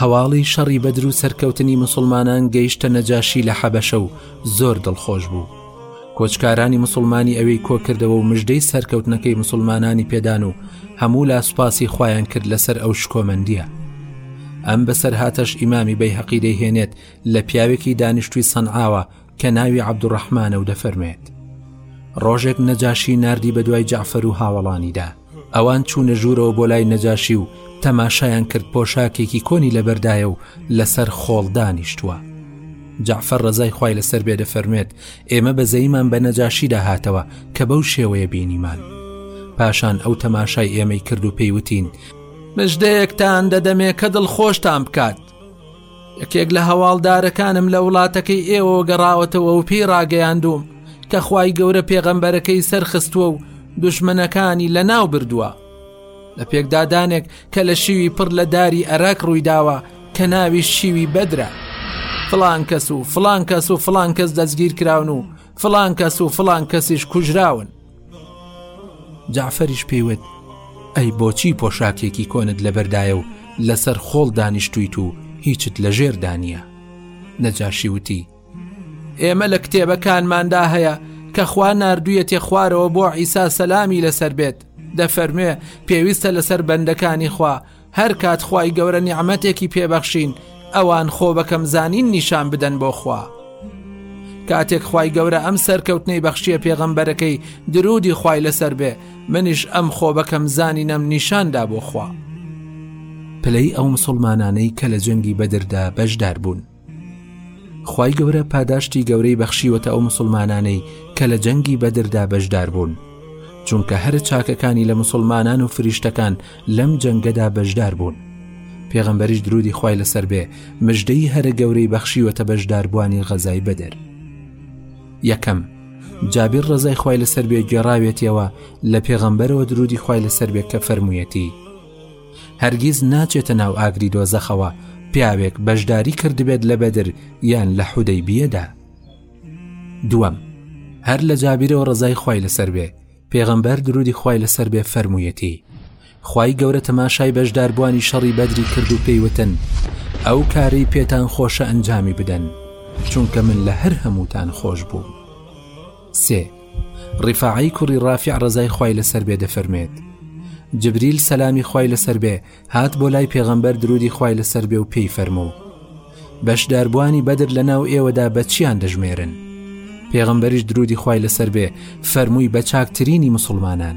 هەواڵی شەڕی بەدر و سەرکەوتنی مسلمانان گەیشتە نەجاشی لە حەبەشە و زۆر دڵخۆش بوو کۆچکارانی مسلمانی ئەوی کۆکردەوە و مژدەی سەرکەوتنەکەی مسلمانانی پێدان و هەموو لا سوپاسی خۆیان کرد لەسەر ئەو شکۆمەندیە ئەم بەسەرهاتەش ئیمامی بەی هەقیدەی هێنێت لە پیاوێکی دانیشتوی سەنعاوە کە ناوی عەبدوڕەحمانە و دەفەرمێت، ڕۆژێک نەجاشی ناردی بە دوای جەعفەر و هاوەڵانیدا، ئەوان چوونە ژوورەوە بۆ لای نەجاشی و تەماشایان کرد پۆشاکێکی کۆنی لەبەردایە و لەسەر خۆڵ دانیشتووە. جەعفەر ڕەزای خوای لەسەر بێ دەفەرمێت ئێمە بەزەیمان بە نەجاشیدا هاتەوە کە بەو شێوەیە بینیمان. پاشان ئەو تەماشای ئێمەی کرد و پێیوتین، مژدەیەکتان دەدەمێ کە دڵخۆشتان بکات. یەکێک لە هەواڵدارەکانم لە وڵاتەکەی ئێوە گەڕاوەتەوە و پێی ڕاگەیاندوم کە خوای گەورە پێغەمبەرەکەی سەرخستووە و دژمنەکانی لە ناو بردووە لە پێکدادانێک کە لە شیوی پڕ لە داری ئەرەک ڕوویداوە کە ناوی شیوی بەدرە فلان کەس و فلان کەس و فلان کەس دەستگیر کراون و فلان کەس و فلان کەسیش کوژراون جەعفەریش پێی وت ئەی بۆچی پۆشاکێکی کۆنت لەبەردایە و لەسەر خۆڵ دانیشتویت و هیچت لە ژێر دانە نەجاشی وتی ئێمە لە کتێبەکانماندا هەیە کە خوا نردویە تێ خوارەوە بۆ عیسا سەلامی لەسەر بێت دەفەرموێ پێویستە لەسەر بەندەکانی خوا هەر کات خوای گەورە نیعمەتێکی پێ بەخشین ئەوان خۆ بە کەم زانین نیشان بدەن بۆ خوا کاتێک خوای گەورە ئەم سەرکەوتنەی بەخشیە پێغەمبەرەکەی درودی خوای لەسەر بێ منیش ئەم خۆ بە کەم زانینەم نیشاندا بۆ خوا پلەی ئەو مسوڵمانانەی کە لە جەنگی بەدردا بەشدار بوون. خوای گەورە پاداشتی گەورەی بەخشیوەتە ئەو مسلمانانەی کە لە جەنگی بەدردا بەشدار بوون چونکە هەرە چاکەکانی لە مسلمانان و فریشتەکان لەم جەنگەدا بەشدار بوون پێغەمبەریش درودی خی لەسەر بێ مژدەی هەرە گەورەی بەخشیوەتە بەشداربووانی غەزای بەدەر یەکەم جابیر ڕزای خی لەسەر بێ گێڕاوێتیەوە لە پێغەمبەرەوە درودی خی لەسەر بێ کە فەرموویەتی هەرگیز ناچێتە ناو ئاگری دۆزەخەوە پیاوێک بەشداری کردبێت لە بەدر یان لە حودەی بیەدا دووەم هەر لە جابیرەوە ڕزای خی لەسەر بێ پێغەمبەر درودی خی لەسەر بێ فەرموویەتی خی گەورە تەماشای بەشداربووانی شەڕی بەدری کرد و پێیوتن ئەو کارەی پێتان خۆشە ئەنجامی بدەن چونکە من لە هەر هەمووتان خۆش بوو سێ، ڕیفاعەی کوڕی ڕافیع ڕەزای خوای لەسەر بێ دەفەرموێت، جبریل سەلامی خوای لەسەر بێ هات بۆ لای پێغەمبەر درودی خوای لەسەر بێ و پێی فەرموو، بەشداربووانی بەدر لە ناو ئێوەدا بە چیان دەژمێرن؟ پێغەمبەریش درودی خوای لەسەر بێ فەرمووی بە چاکترینی مسوڵمانان.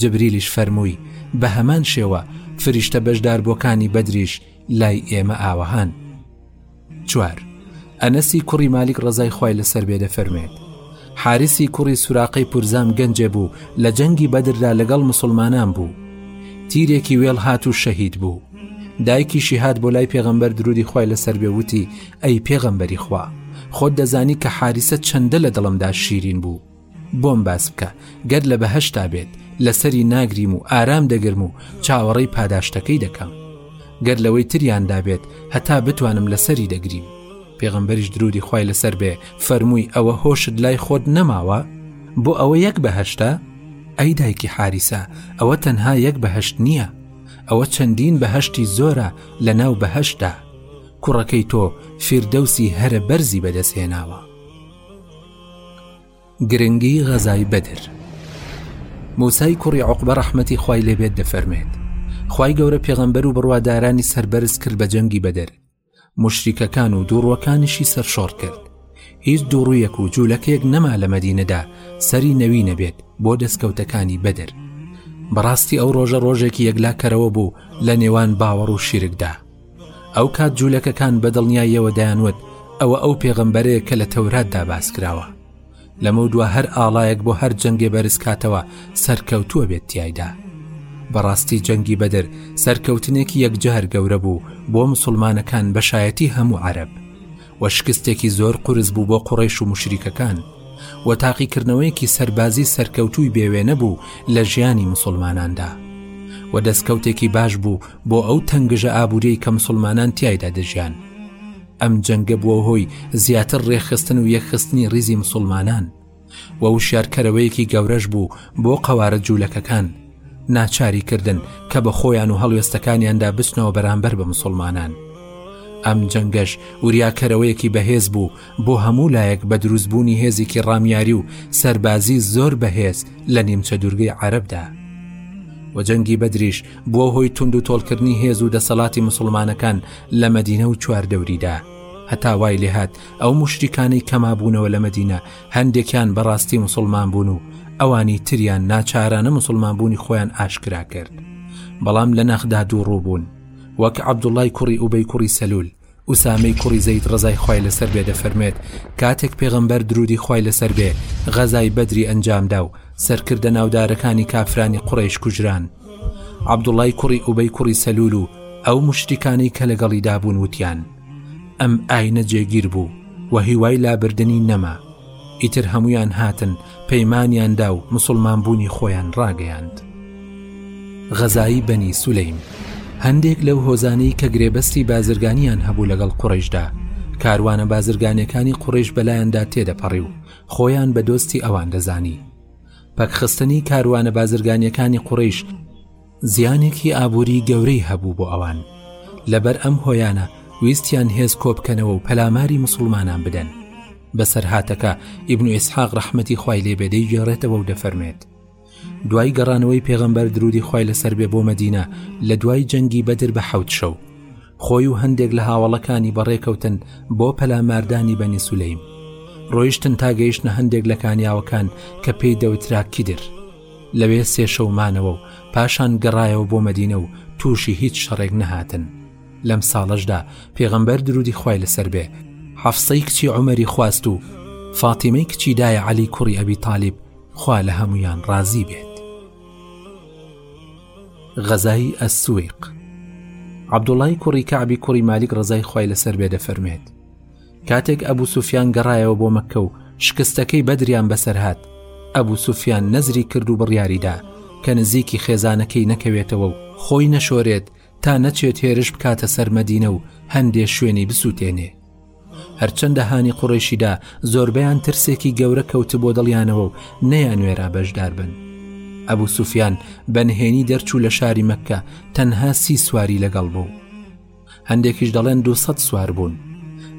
جبریلیش فەرمووی، بە هەمان شێوە فریشتە بەشداربووەکانی بەدریش لای ئێمە ئاوەهان. چوار، ئەنەسی کوڕی مالیک ڕەزای خوای لەسەر بێ دەفەرموێت، حارسی کوڕی سوراقەی پورزام گەنجێ بوو لە جەنگی بەدردا لەگەڵ مسوڵمانان بوو تیرێکی وێڵ هات و شەهید بوو دایکیشی هات بۆ لای پێغەمبەر درودی خوای لەسەر بێ وتی ئەی پێغەمبەری خوا خۆت دەزانی کە حارسە چەندە لە دڵمدا شیرین بوو بۆم باس بکە گەر لە بەهەشتا بێت لەسەری ناگریم و ئارام دەگرم و چاوەڕێی پاداشتەکەی دەکەم گەر لەوەی تریاندا بێت هەتا بتوانم لەسەری دەگریم پێغمبەریش درودی خی لەسەر بێ فەرمووی ئەوە هۆشت لای خۆت نەماوە بۆ ئەوە یەک بەهشتا ئەی دایکی حاریسە ئەوە تەنها یەک بەهشت نییە ئەوە چەندین بەهشتی زۆرە لە ناو بەهشتدا کوڕەکەی تۆ فیردەوسی هەرە بەرزی بەدەستهێناوە گرنگی غەزای بەدر موسای کوڕی عقبە ڕەحمەتی خوای لێبێت دەفەرمێت خی گەورە پێغەمبەر و بڕوادارانی سربەرز کرد بە جەنگی بەدەر مشتیکەکان و دووڕوەکانیشی سەرشۆڕ کرد هیچ دووڕویەک و جوولەکەیەک نەما لە مەدینەدا سەری نەوی نەبێت بۆ دەستکەوتەکانی بەدر بەڕاستی ئەو ڕۆژە ڕۆژێکی یەکلاکەرەوە بوو لە نێوان باوەڕ و شیرکدا ئەو کات جوولەکەکان بە دڵنیاییەوە دەیانوت ئەوە ئەو پێغەمبەرەیە کە لە تەوراتدا باس کراوە لەمە دوا هەر ئاڵایەک بۆ هەر جەنگێ بەرزکاتەوە سەرکەوتووە بێت تایدا بەڕاستی جەنگی بەدر سەرکەوتنێکی یەکجار گەورە بوو بۆ مسلمانەکان بەشایەتی هەموو عرب وە شکستێکی زۆر قورس بوو بۆ قوڕەیش و موشریکەکان وە تاقیکردنەوەیەکی سەربازی سەرکەوتووی بێ وێنە بوو لە ژیانی موسڵماناندا وە دەستکەوتێکی باش بوو بۆ ئەو تەنگژە ئابووریەی کە موسڵمانان تیایدا دەژیان ئەم جەنگە بووە هۆی زیاتر ڕێکخستن و یەکخستنی ڕیزی موسڵمانان وە وشیار کەرەوەیەکی گەورەش بوو بۆ قەوارە جوولەکەکان ناچاری کردن کە بە خۆیان و هەڵوێستەکانیاندا بچنەوە بەرامبەر بە مسلمانان ئەم جەنگەش وریاکەرەوەیەکی بەهێز بوو بۆ هەموو لایەک بە دروستبوونی هێزێکی ڕامیاری و سەربازی زۆر بەهێز لە نیمچە دوورگەی عربدا و جەنگی بەدریش بۆ هۆی تونند و تۆڵکردنی هێز و دەسەڵاتی مسلمانەکان لە مەدینە و چواردەوریدا هەتا وای لێهات ئەو موشریکانەی کە مابوونەوە لە مەدینە هەندێکیان بەڕاستی مسلمان بوون و ئەوانی تریان ناچارانە مسلمان بوونی خۆیان ئاشکرا کرد بەڵام لە ناخدا دوو ڕووبوون وەک عەبدوڵای کوڕی ئوبەی کوڕی سەلول ئوسامەی کوڕی زەید ڕزای خی لەسەر بێ دەفەرمێت کاتێک پێغەمبەر درودی خی لەسەر بێ غەزای بەدری ئەنجامدا و سەرکردە ناودارەکانی کافرانی قڕیش کوژران عبدوڵای کوڕی ئوبەی کوڕی سەلول و ئەو مشتیکانی کە لەگەڵی دابوون وتیان ئەم ئاینە جێگیر بوو و هیوای لابردنی نەما ئیتر هەمویان هاتن پەیمانیاندا و مسلمان بوونی خۆیان ڕاگەیاند غەزایی بەنی سولەیم هەندێک لەو هۆزانەی کە گرێبەستی بازرگانیان هەبوو لەگەڵ قڕیشدا کاروانە بازرگانەکانی قڕیش بەلایەندا تێدەپەڕی و خۆیان بە دۆستی ئەوان دەزانی پەکخستنی کاروانە بازرگانیەکانی قڕیش زیانێکی ئابووری گەورەی هەبوو بۆ ئەوان لەبەر ئەم هۆیانە ویستیان هێز کۆبکەنەوە و پەلاماری مسلمانان بدەن بەسەرهاتەکە ئیبن و ئسحاق ڕەحمەتی خی لێ بێدەی گێڕێتەوە و دەفەرمێت دوای گەڕانەوەی پێغەمبەر درودی خی لەسەر بێ بۆ مەدینە لە دوای جەنگی بەدر بە حەوت شەو خۆی و هەندێک لە هاوڵەکانی بەڕێکەوتن بۆ پەلاماردانی بەنی سولەیم ڕۆیشتن تاگەیشتە هەندێک لە کانیاوەکان کە پێی دەوترا کیدر لەوێ سێ شەو مانەوە و پاشان گەڕایەوە بۆ مەدینە و تووشی هیچ شەڕێک نەهاتن لەم ساڵەشدا پێغەمبەر درودی خوای لەسەر بێ حەفسەی کچی عمەری خواست و فاتیمەی کچی دایە عەلی کوڕی ئەبی تاالب خوا لە هەمویان ڕازی بێت غەزای ئەسویق عبدوڵای کوڕی کەعبی کوڕی مالیک ڕزای خی لەسەر بێ دەفەرمێت کاتێک ئەبو سوفیان گەڕایەوە بۆ مەککە و شکستەکەی بەدریان بەسەرهات ئەبو سوفیان نەزری کرد و بڕیاریدا کە نزیکی خێزانەکەی نەکەوێتەوە و خۆی نەشۆرێت تا نەچێت هێرش بکاتە سەرمەدینە و هەندێ شوێنی بسووتێنێ هەرچەندە هانی قوڕێشیدا زۆربیان ترسێکی گەورە کەوت بۆ دڵیانەوە و نەیان نوێرا بەشدار بن ئەبوو سوفیان بەنهێنی دەرچوو لە شاری مەکە تەنها سی سواری لەگەڵ بوو هەندێکیش دەڵێن دوو سەد سوار بوون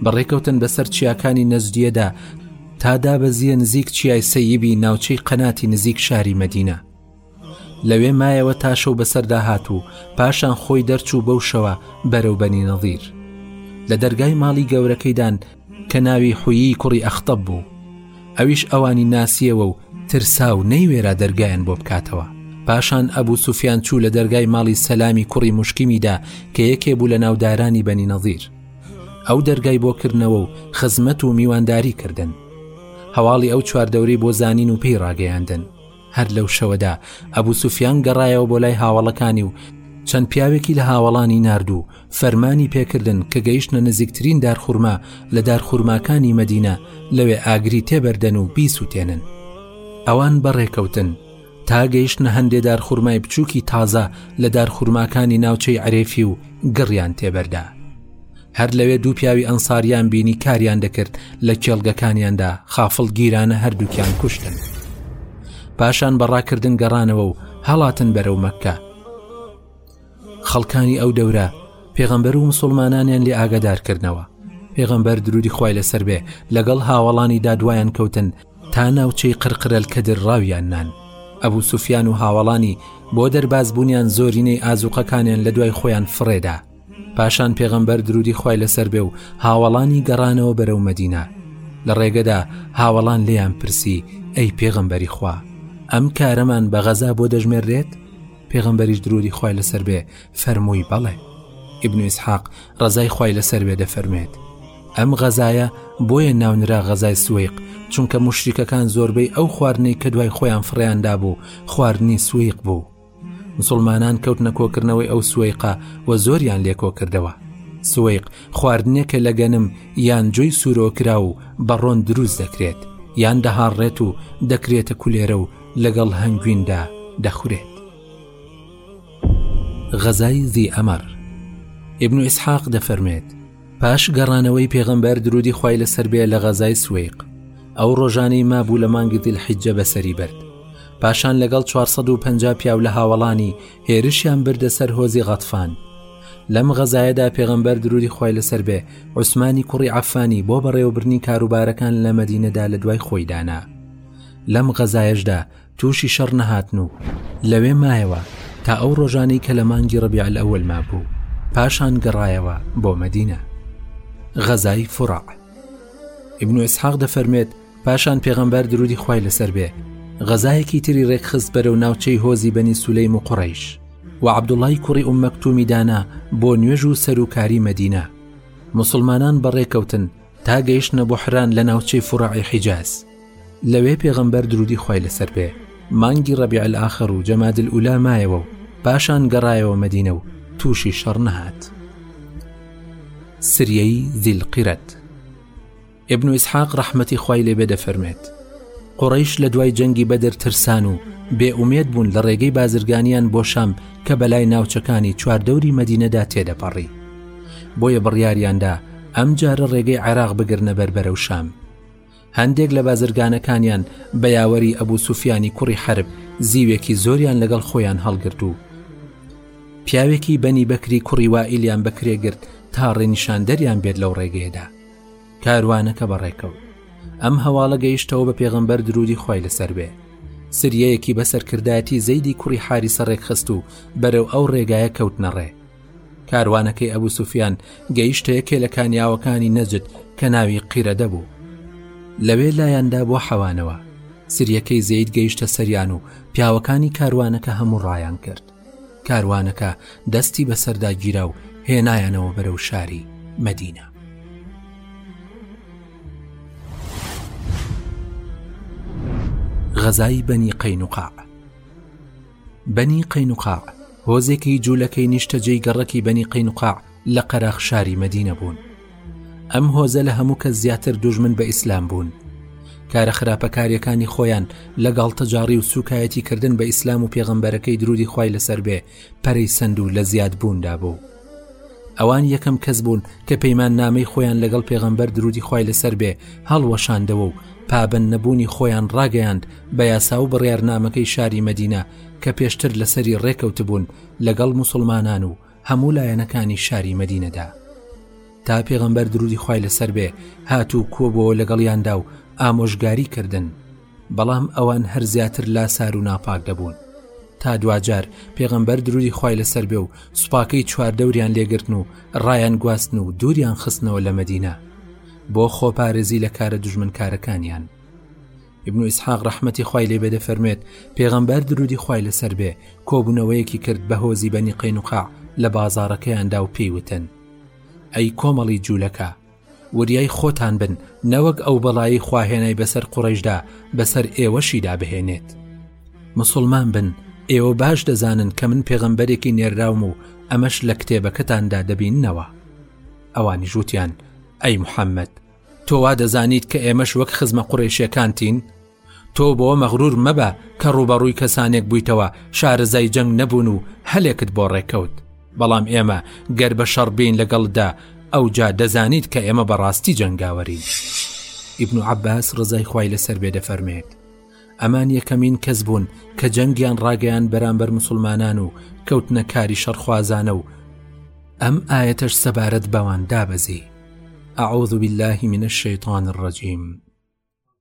بەڕێکەوتن بەسەر چیاکانی نەزدیەدا تا دابەزیە نزیک چیای سەیبی ناوچەی قەناتی نزیک شاری مەدینە لەوێ مایەوە تاشەو بەسەردا هات و پاشان خۆی دەرچوو بەو شەوە بەرەو بەنی نەظیر لە دەرگای ماڵی گەورەکەیدان کە ناوی حویی کوڕی ئەخطەب بوو، ئەویش ئەوانی ناسییەوە و ترسا و نەیوێرا دەرگایان بۆ بکاتەوە، پاشان ئەبوو سوفیان چوو لە دەرگای ماڵی سەلامی کوڕی موشکیمی دا کە یەکێ بوو لە ناودارانی بەنی نەضیر. ئەو دەرگای بۆ کردنەوە و خزمەت و میوانداری کردن. هەواڵی ئەو چواردەورەی بۆ زانین و پێی ڕاگەیاندن. هەر لەو شەوەدا ئەبوو سوفیان گەڕایەوە بۆ لای هاوڵەکانی و چەند پیاوێکی لە هاوڵانی نرد و فەرمانی پێکردن کە گەیشتە نزیکترین دارخورما لە دارخورماکانی مەدینە لەوێ ئاگری تێبەردەن و بیسووتێنن ئەوان بەڕێکەوتن تا گەیشتە هەندێ دارخورمای بچووکی تازە لە دارخورماکانی ناوچەی عرێفی و گڕیان تێبەردا هەر لەوێ دوو پیاوی ئەنساریان بینی کاریان دەکرد لە کێڵگەکانیاندا خافڵ گیرانە هەردووکیان کوشتن پاشان بەڕاکردن گەڕانەوە و هەڵاتن بەرەو مەکە خەڵکانی ئەو دەورە پێغەمبەر و مسلمانانیان لێ ئاگادار کردنەوە پێغەمبەر درودی خی لەسەر بێ لەگەڵ هاوڵانی دادوایان کەوتن تا ناوچەی قرقرەل کە درڕاویان نان ئەبوو سوفیان و هاوڵانی بۆ دەربازبوونیان زۆرینەی ئازوقەکانیان لە دوای خۆیان فڕێدا پاشان پێغەمبەر درودی خی لەسەر بێ و هاوەڵانی گەڕانەوە بەرەو مەدینا لە ڕێگەدا هاوەڵان لێیان پرسی ئەی پێغەمبەری خوا ئەم کارەمان بە غەزا بۆ دەژمێرێت پێغەمبەریش درودی خی لەسەر بێ فەرمووی بەڵێ ئیبن ئیسحاق ڕزای خی لەسەر بێ دەفەرمێت ئەم غەزایە بۆیە ناونرا غەزای سویق چونکە مشتیکەکان زۆربەی ئەو خواردنەی کە دوای خۆیان فڕیاندا بوو خواردنی سویق بوو مسوڵمانان کەوتنە کۆکردنەوەی ئەو سوەیقە و زۆریان لێ کۆکردەوە سوەیق خواردنێکە لە گەنم یان جۆی سوورۆکرا و بەڕۆن دروست دەکرێت یان دەهاڕێت و دەکرێتە کولێرە و لەگەڵ هەنگویندا دەخورێت غەزای زی ئەمەر ابن اسحاق دەفەرمێت پاش گەڕانەوەی پێغەمبەر درودی خوای لەسەر بێ لە غەزای سوێق ئەو ڕۆژانەی مابوو لە مانگی دیلحیجە بەسەری برد پاشان لەگەڵ 450 پیاو لە هاوڵانی هێرشیان بردە سەر هۆزی غەتفان لەم غەزایەدا پێغەمبەر درودی خوای لەسەر بێ عوسمانی کوڕی عفانی بۆ بەڕێوەبرنی کاروبارەکان لە مەدینەدا لە دوای خۆی دانا لەم غەزایشدا تووشی شەڕ نەهاتن و لەوێ مایەوە تا ئەو ڕۆژانەی کە لە مانگی ڕەبیع الأول مابوو پاشان گەڕایەوە بۆ مەدینە غەزای فڕع ابن اسحاق دەفەرمێت پاشان پێغەمبەر درودی خوای لەسەر بێ غەزایەکی تری ڕێکخست بەرەو ناوچەی هۆزی بەنی سولەی مقڕیش و عبدوڵای کوڕی ئومەکتومی دانا بۆ نوێژ و سەروکاری مەدینە مسلمانان بەڕێکەوتن تا گەیشتنە بۆ حران لە ناوچەی فڕعی حیجاز لەوێ پێغەمبەر درودی خی لەسەر بێ مانگی ڕەبیع ئاخر و جەمادل ئولا مایەوە و پاشان گەڕایەوە مەدینە و تووشی شەڕ نەهات سریەی زیل قیرەت ابن ئیسحاق ڕەحمەتی خی لێبێ دەفەرمێت قڕیش لە دوای جەنگی بەدر ترسان و بێ ئومێد بوون لە ڕێگەی بازرگانیان بۆ شام کە بەلای ناوچەکانی چواردەوری مەدینەدا تێدەپەڕی بۆیە بڕیاریاندا ئەم جارە ڕێگەی عێراق بگرنە بەر بەرەو شام هەندێک لە بازرگانەکانیان بە یاوەری ئەبوو سوفیانی کوڕی حرب زیوێکی زۆریان لەگەڵ خۆیان هەڵگرت و پیاوێکی بەنی بەکری کوڕی وائیلیان بەکرێگرت تا ڕێنیشاندەریان بێت لەو ڕێگەیەدا کاروانەکە بەڕێکەوت ئەم هەواڵە گەیشتەوە بە پێغمبەر درودی خی لەسەر بێ سریەیەکی بەسەرکردایەتی زەیدی کوڕی حاری سەڕێک خست و بەرەو ئەو ڕێگایە کەوت نەڕێ کاروانەکەی ئەبوو سوفیان گەیشتە یەکێ لە کانیاوەکانی نەجد کە ناوی قیرەدە بوو لەوێ لایەندا بۆ حەوانەوە سریەکەی زەید گەیشتە سەریان و پیاوەکانی کاروانەکە هەموو ڕایان کرد کاروانەکە دەستی بەسەردا گیرا و هێنایانەوە بەرەو شاری مەدینە غەزای بەنی قەینوقاع بەنی قەینوقاع، هۆزێکی جوولەکەی نیشتەجێی گەڕەکی بەنی قەینوقاع لە قەراخ شاری مەدینە بوون. ئەم هۆزە لە هەموو کەس زیاتر دوژمن بە ئیسلام بوون. کارە خراپەکاریەکانی خۆیان لە گاڵتەجاڕی و سوکایەتی کردن بە ئیسلام و پێغەمبەرەکەی درودی خوای لەسەر بێ پەرەی سەند و لە زیاد بووندا بوو. ئەوان یەکەم کەس بوون کە پەیمان نامەی خۆیان لەگەڵ پێغەمبەر درودی خی لەسەر بێ هەڵوەشاندەوە و پابند نەبوونی خۆیان ڕاگەیاند بە یاسا و بڕیارنامەکەی شاری مەدینە کە پێشتر لەسەری ڕێکەوتبوون لەگەڵ مسلمانان و هەموو لایەنەکانی شاری مەدینەدا تا پێغەمبەر درودی خی لەسەر بێ هاتوو کۆبەوە لەگەڵیاندا و ئامۆژگاری کردنن بەڵام ئەوان هەر زیاتر لاسار و ناپاک دەبوون تا دواجار پێغەمبەر دروودی خوای لەسەر بێ و سوپاکەی چواردەوریان لێگرتن و ڕایان گواستن و دووریان خستنەوە لە مەدینە بۆ خۆپارێزی لە کارە دژمنکارەکانیان ابن ئیسحاق ڕەحمەتی خوای لێ بێ دەفەرمێت پێغەمبەر درودی خوای لەسەر بێ کۆبوونەوەیەکی کرد بە هۆزی بەنی قەینوقا لە بازارەکەیاندا و پێیوتن ئەی کۆمەڵی جوولەکە وریای خۆتان بن نەوەک ئەو بەڵایەی خوا هێنای بەسەر قوڕەیشدا بەسەر ئێوەشیدا بهێنێت مسوڵمان بن ئێوە باش دەزانن کە من پێغەمبەرێکی نێراوم و ئەمەش لە کتێبەکەتاندا دەبینەوە ئەوانی ژووتیان ئەی محەممەد تۆوا دەزانیت کە ئێمەش وەک خزمە قوڕێشیەکانتین تۆ بەوە مەغرور مەبە کە ڕووبەڕووی کەسانێک بوویتەوە شارەزای جەنگ نەبوون و هەلێکت بۆ ڕێکەوت، بەڵام ئێمە گەر بە شەڕ بێین لەگەڵتدا ئەوجا دەزانیت کە ئێمە بەڕاستی جەنگاوەرین. ئیبن عەباس ڕەزای خوای لەسەر بێ دەفەرمێت، ئەمان یەکەمین کەس بوون کە جەنگیان ڕاگەیان بەرامبەر موسڵمانان و کەوتنە کاری شەڕخوازانە و ئەم ئایەتەش سەبارەت بەوان دابەزی، اعوذ باللە من الشیطان الرجیم.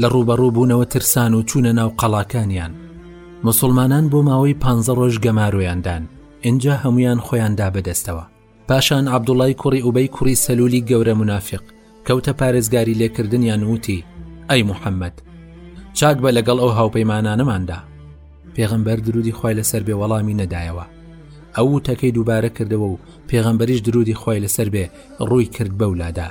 لە ڕووبەڕوو بوونەوە ترسان و چوونە ناو قەڵاکانیان مسلمانان بۆ ماوەی پ ڕۆژ گەمارۆیاندان ئینجا هەمویان خۆیان دا بەدەستەوە پاشان عبدوڵای کوڕی ئوبەی کوڕی سەلولی گەورە منافق کەوتە پارێزگاری لێکردنیان وتی ئەی محەممەد چاک بە لەگەڵ ئەو هاوپەیمانانەماندا پێغەمبەر درودی خی لەسەر بێ وەڵامی نەدایەوە ئەو وتەکەی دووبارە کردەوە و پێغەمبەریش درودی خی لەسەر بێ ڕووی کرد بەولادا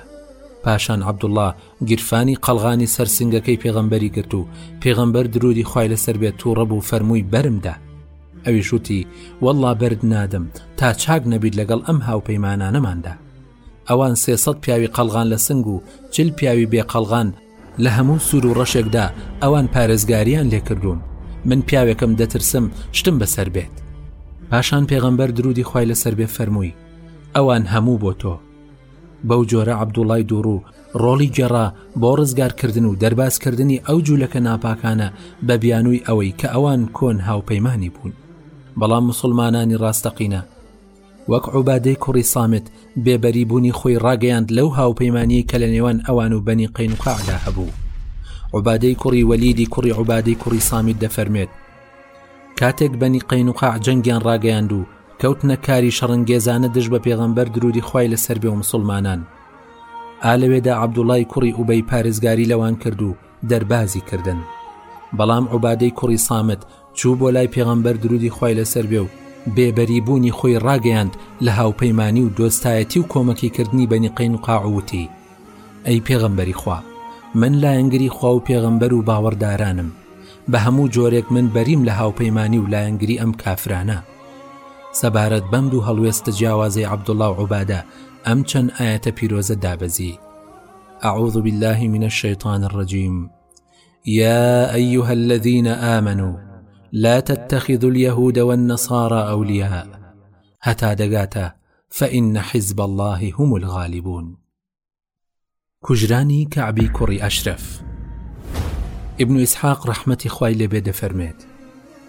پاشان عبدوڵله گیرفانی قەڵغانی سەر سنگەکەی پێغەمبەری گرت و پێغەمبەر درودی خوای لەسەر بێت تووڕە بوو فەرمووی بەرمدا ئەوی شووتی واللە بەرد نادەم تا چاک نەبیت لەگەڵ ئەم هاوپەیمانانەماندا ئەوان سێسەد پیاوی قەلغان لە سنگ و چل پیاوی بێ قەلغان لە هەموو سوور و ڕەشێکدا ئەوان پارێزگاریان لێکردوون من پیاوێکم دەترسم شتم بەسەر بێت پاشان پێغەمبەر درودی خی لەسەر بێ فەرمووی ئەوان هەموو بۆ تۆ بەو جۆرە عەبدوڵای دووڕوو ڕۆڵی گێڕا بۆ ڕزگارکردن و دەربازکردنی ئەو جوولەکە ناپاکانە بە بیانووی ئەوەی کە ئەوان کۆن هاوپەیمانانی بوون بەڵام مسلمانانی ڕاستەقینە وەک عوبادەی کوڕی سامت بێبەری بوونی خۆی ڕاگەیاند لەو هاوپەیمانانی کە لە نێوان ئەوان و بەنی قەینوقاعدا هەبوو عوبادەی کوڕی وەلیدی کوڕی عوبادەی کوڕی سامیت دەفەرمێت کاتێک بەنی قەینوقاع جەنگیان ڕاگەیاند و کەوتنە کاری شەڕنگێزانە دژ بە پێغەمبەر درودی خوای لەسەر بێ و مسلمانان ئا لەوێدا عەبدوڵای کوڕی ئوبەی پارێزگاری لەوان کرد و دەربازی کردن بەڵام عوبادەی کوڕی سامت چوو بۆ لای پێغەمبەر درودی خوای لەسەر بێ و بێبەری بوونی خۆی ڕاگەیاند لە هاوپەیمانانی و دۆستایەتی و کۆمەکی کردنی بەنی قەینوقاع وتی ئەی پێغەمبەری خوا من لایەنگری خوا و پێغەمبەر و باوەڕدارانم بە هەموو جۆرێک من بەریم لە هاوپەیمانانی و لایەنگری ئەم کافرانە سەبارەت بەم دوو هەڵوێستە جیاوازەی عەبدوڵا و عوبادە ئەم چەند ئاەتە پیرۆزە دابەزی أعوذ بالله من الشيطان الرجيم يا أيها الذين آمنوا لا تتخذوا اليهود والنصارى أولياء هەتا دەگاتە فإن حزب اللە هم الغالبون کوژرانی کەعبی کوڕی ئەشرەف ابن ئیسحاق ڕەحمەتی خوای لێبێ دەفەرمێت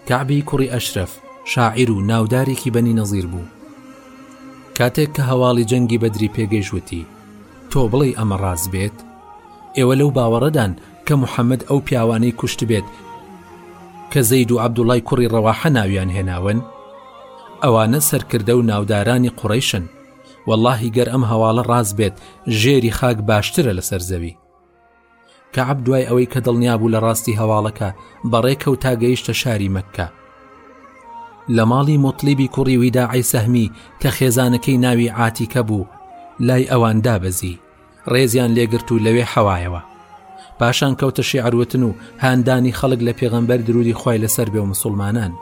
کەعبی کوڕی ئەشرەف شاعیر و ناودارێکی بەنی نەزیر بوو کاتێک کە هەواڵی جەنگی بەدری پێگەیشوتی تۆ بڵێ ئەمە ڕاز بێت ئێوە لەو باوەڕەدان کە محەمەد ئەو پیاوانەی کوشتبێت کە زەید و عەبدوڵای کوڕی ڕەواحە ناویان هێناون ئەوانە سەرکردە و ناودارانی قوڕیشن واللهی گەر ئەم هەواڵە ڕاست بێت ژێری خاک باشترە لەسەر زەوی کە عەب دوای ئەوەی کە دڵنیا بوو لە ڕاستی هەواڵەکە بەڕێکە و تاگەیشتە شاری مەککە لە ماڵی مطلیبی کوڕی ویداعی سەهمی کە خێزانەکەی ناوی عاتیکە بوو لای ئەوان دابەزی ڕێزیان لێگرت و لەوێ حەوایەوە پاشان کەوتە شیعروتن و هاندانی خەڵک لە پێغەمبەر درودی خی لەسەر بێ و مسلمانان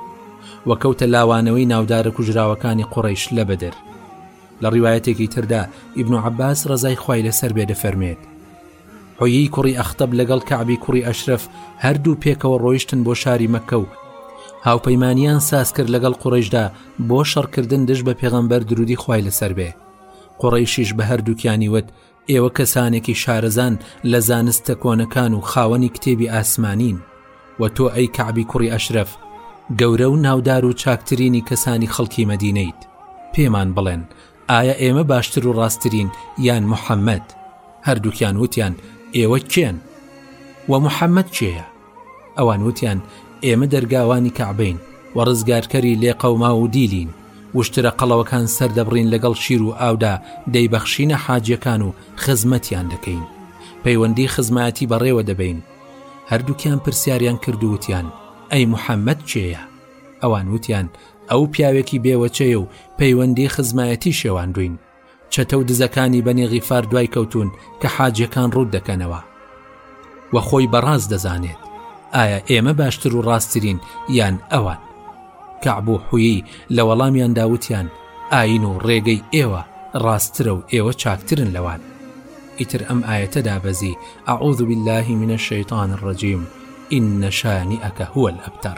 و کەوتە لاوانەوەی ناودارە کوژراوەکانی قوڕیش لە بەدر لە ڕیواەتێکی تردا ئیبن و عباس ڕزای خی لەسەر بێ دەفەرمێت حۆیی کوڕی ئەختەب لەگەڵ کەعبی کوڕی ئەشرف هەردوو پێکەوە ڕۆیشتن بۆ شاری مەکە و هاوپەیمانیان ساز کرد لەگەڵ قڕێژدا بۆ شەڕکردن دژ بە پێغەمبەر درودی خی لەسەر بێ قوڕەیشیش بە هەردووکیانی وت ئێوە کەسانێکی شارەزان لە زانستە کۆنەکان و خاوەنی کتێبی ئاسمانین و تۆ ئەی کەعبی کوڕی ئەشرەف گەورە و ناودار و چاکترینی کەسانی خەڵکی مەدینەیت پێمان بڵێن ئایا ئێمە باشتر و ڕاستترین یان محەممەد هەردووکیان وتیان ئێوە کێن و محەممەد کێە ئەوان وتیان، ئێمە دەرگاوانی کەعبەین و ڕزگارکەری لێ قەوماو و دیلین، وشترە قەڵەوەکان سەردەبڕین لەگەڵ شیر و ئاودا دەیبەخشینە حاجیەکان و خزمەتیان دەکەین، پەیوەندی خزمایەتی بەڕێوە دەبەین. هەردوکیان پرسیاریان کرد و وتیان، ئەی محمد کێیە؟ ئەوان وتیان، ئەو پیاوێکی بێوەچەیە و پەیوەندی خزمایەتی شێواندوین. چەتە و دزەکانی بەنی غیفار دوای کەوتون کە حاجیەکان ڕوت دەکەنەوە و خۆی بەڕاست دەزانێت ئایا ئێمە باشتر و ڕاستترین یان ئەوان کەعب و حویی لە وەڵامیان داوتیان ئاین و ڕێگەی ئێوە ڕاستترە و ئێوە چاکترن لەوان ئیتر ئەم ئاەتە دابەزی ئەعوذ بالله من الشیطان الرجیم ئینەشانی ئەکە هو الأبتر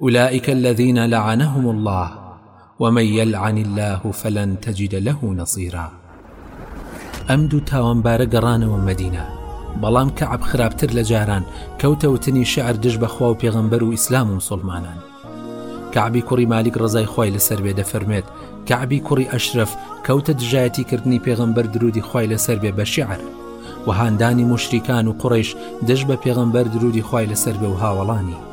اولئک الذین لعنهم اللە ومن یلعن اللە فلن تجد له نصیرا ئەم دوو تاوانبارە گەڕانەوە مەدینە بەڵام کەعب خراپتر لە جاران کەوتە وتنی شعر دژ بە خوا و پێغەمبەر و ئیسلام و مسلمانان کەعبی کوڕی مالیک ڕزای خی لەسەر بێ دەفەرمێت کەعبی کوڕی ئەشرف کەوتە دژایەتی کردنی پێغەمبەر درودی خی لەسەر بێ بە شعر و هاندانی مشریکان و قڕیش دژ بە پێغەمبەر درودی خی لەسەر بێ و هاوڵانی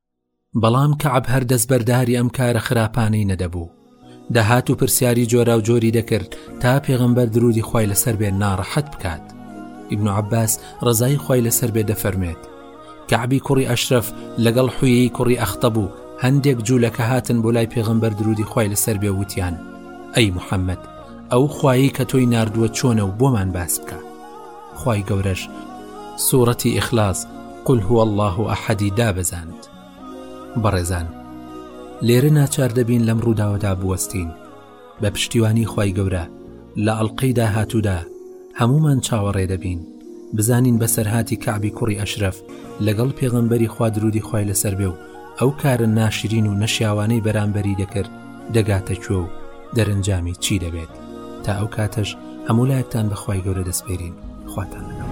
بەڵام کەعب هەر دەستبەرداری ئەم کارە خراپانەی نەدەبوو دەهات و پرسیاری جۆرا و جۆری دەکرد تا پێغمبەر درودی خی لەسەر بێ ناڕەحەت بکات ئیبن عباس ڕزای خی لەسەر بێ دەفەرمێت کەعبی کوڕی ئەشرف لەگەڵ حویی کوڕی ئەختە بوو هەندێک جوولەکە هاتن بۆ لای پێغمبەر درودی خی لەسەر بێ وتیان ئەی محەممەد ئەو خوایی کە تۆی نردووە چۆنە و بۆمان باس بکە خوای گەورەش سورەتی ئیخلاس قل هو الله ئەحەدی دابەزاند بەڕێزان لێرە ناچار دەبین لەم ڕووداوەدا بوەستین بە پشتیوانی خوای گەورە لە ئەڵلقەی داهاتوودا هەمومان چاوەڕێ دەبین بزانین بەسەرهاتی کابی کوڕی ئەشرەف لەگەڵ پێغەمبەری خوادرودی خی لەسەر بێ و ئەو کارە ناشرین و نەشیاوانەی بەرامبەری دەکرد دەگاتە کوێ و دەرەنجامی چی دەبێت تا ئەو کاتەش هەموو لایەکتان بەخوای گەورە دەستپێرین خواتان لەگەڵ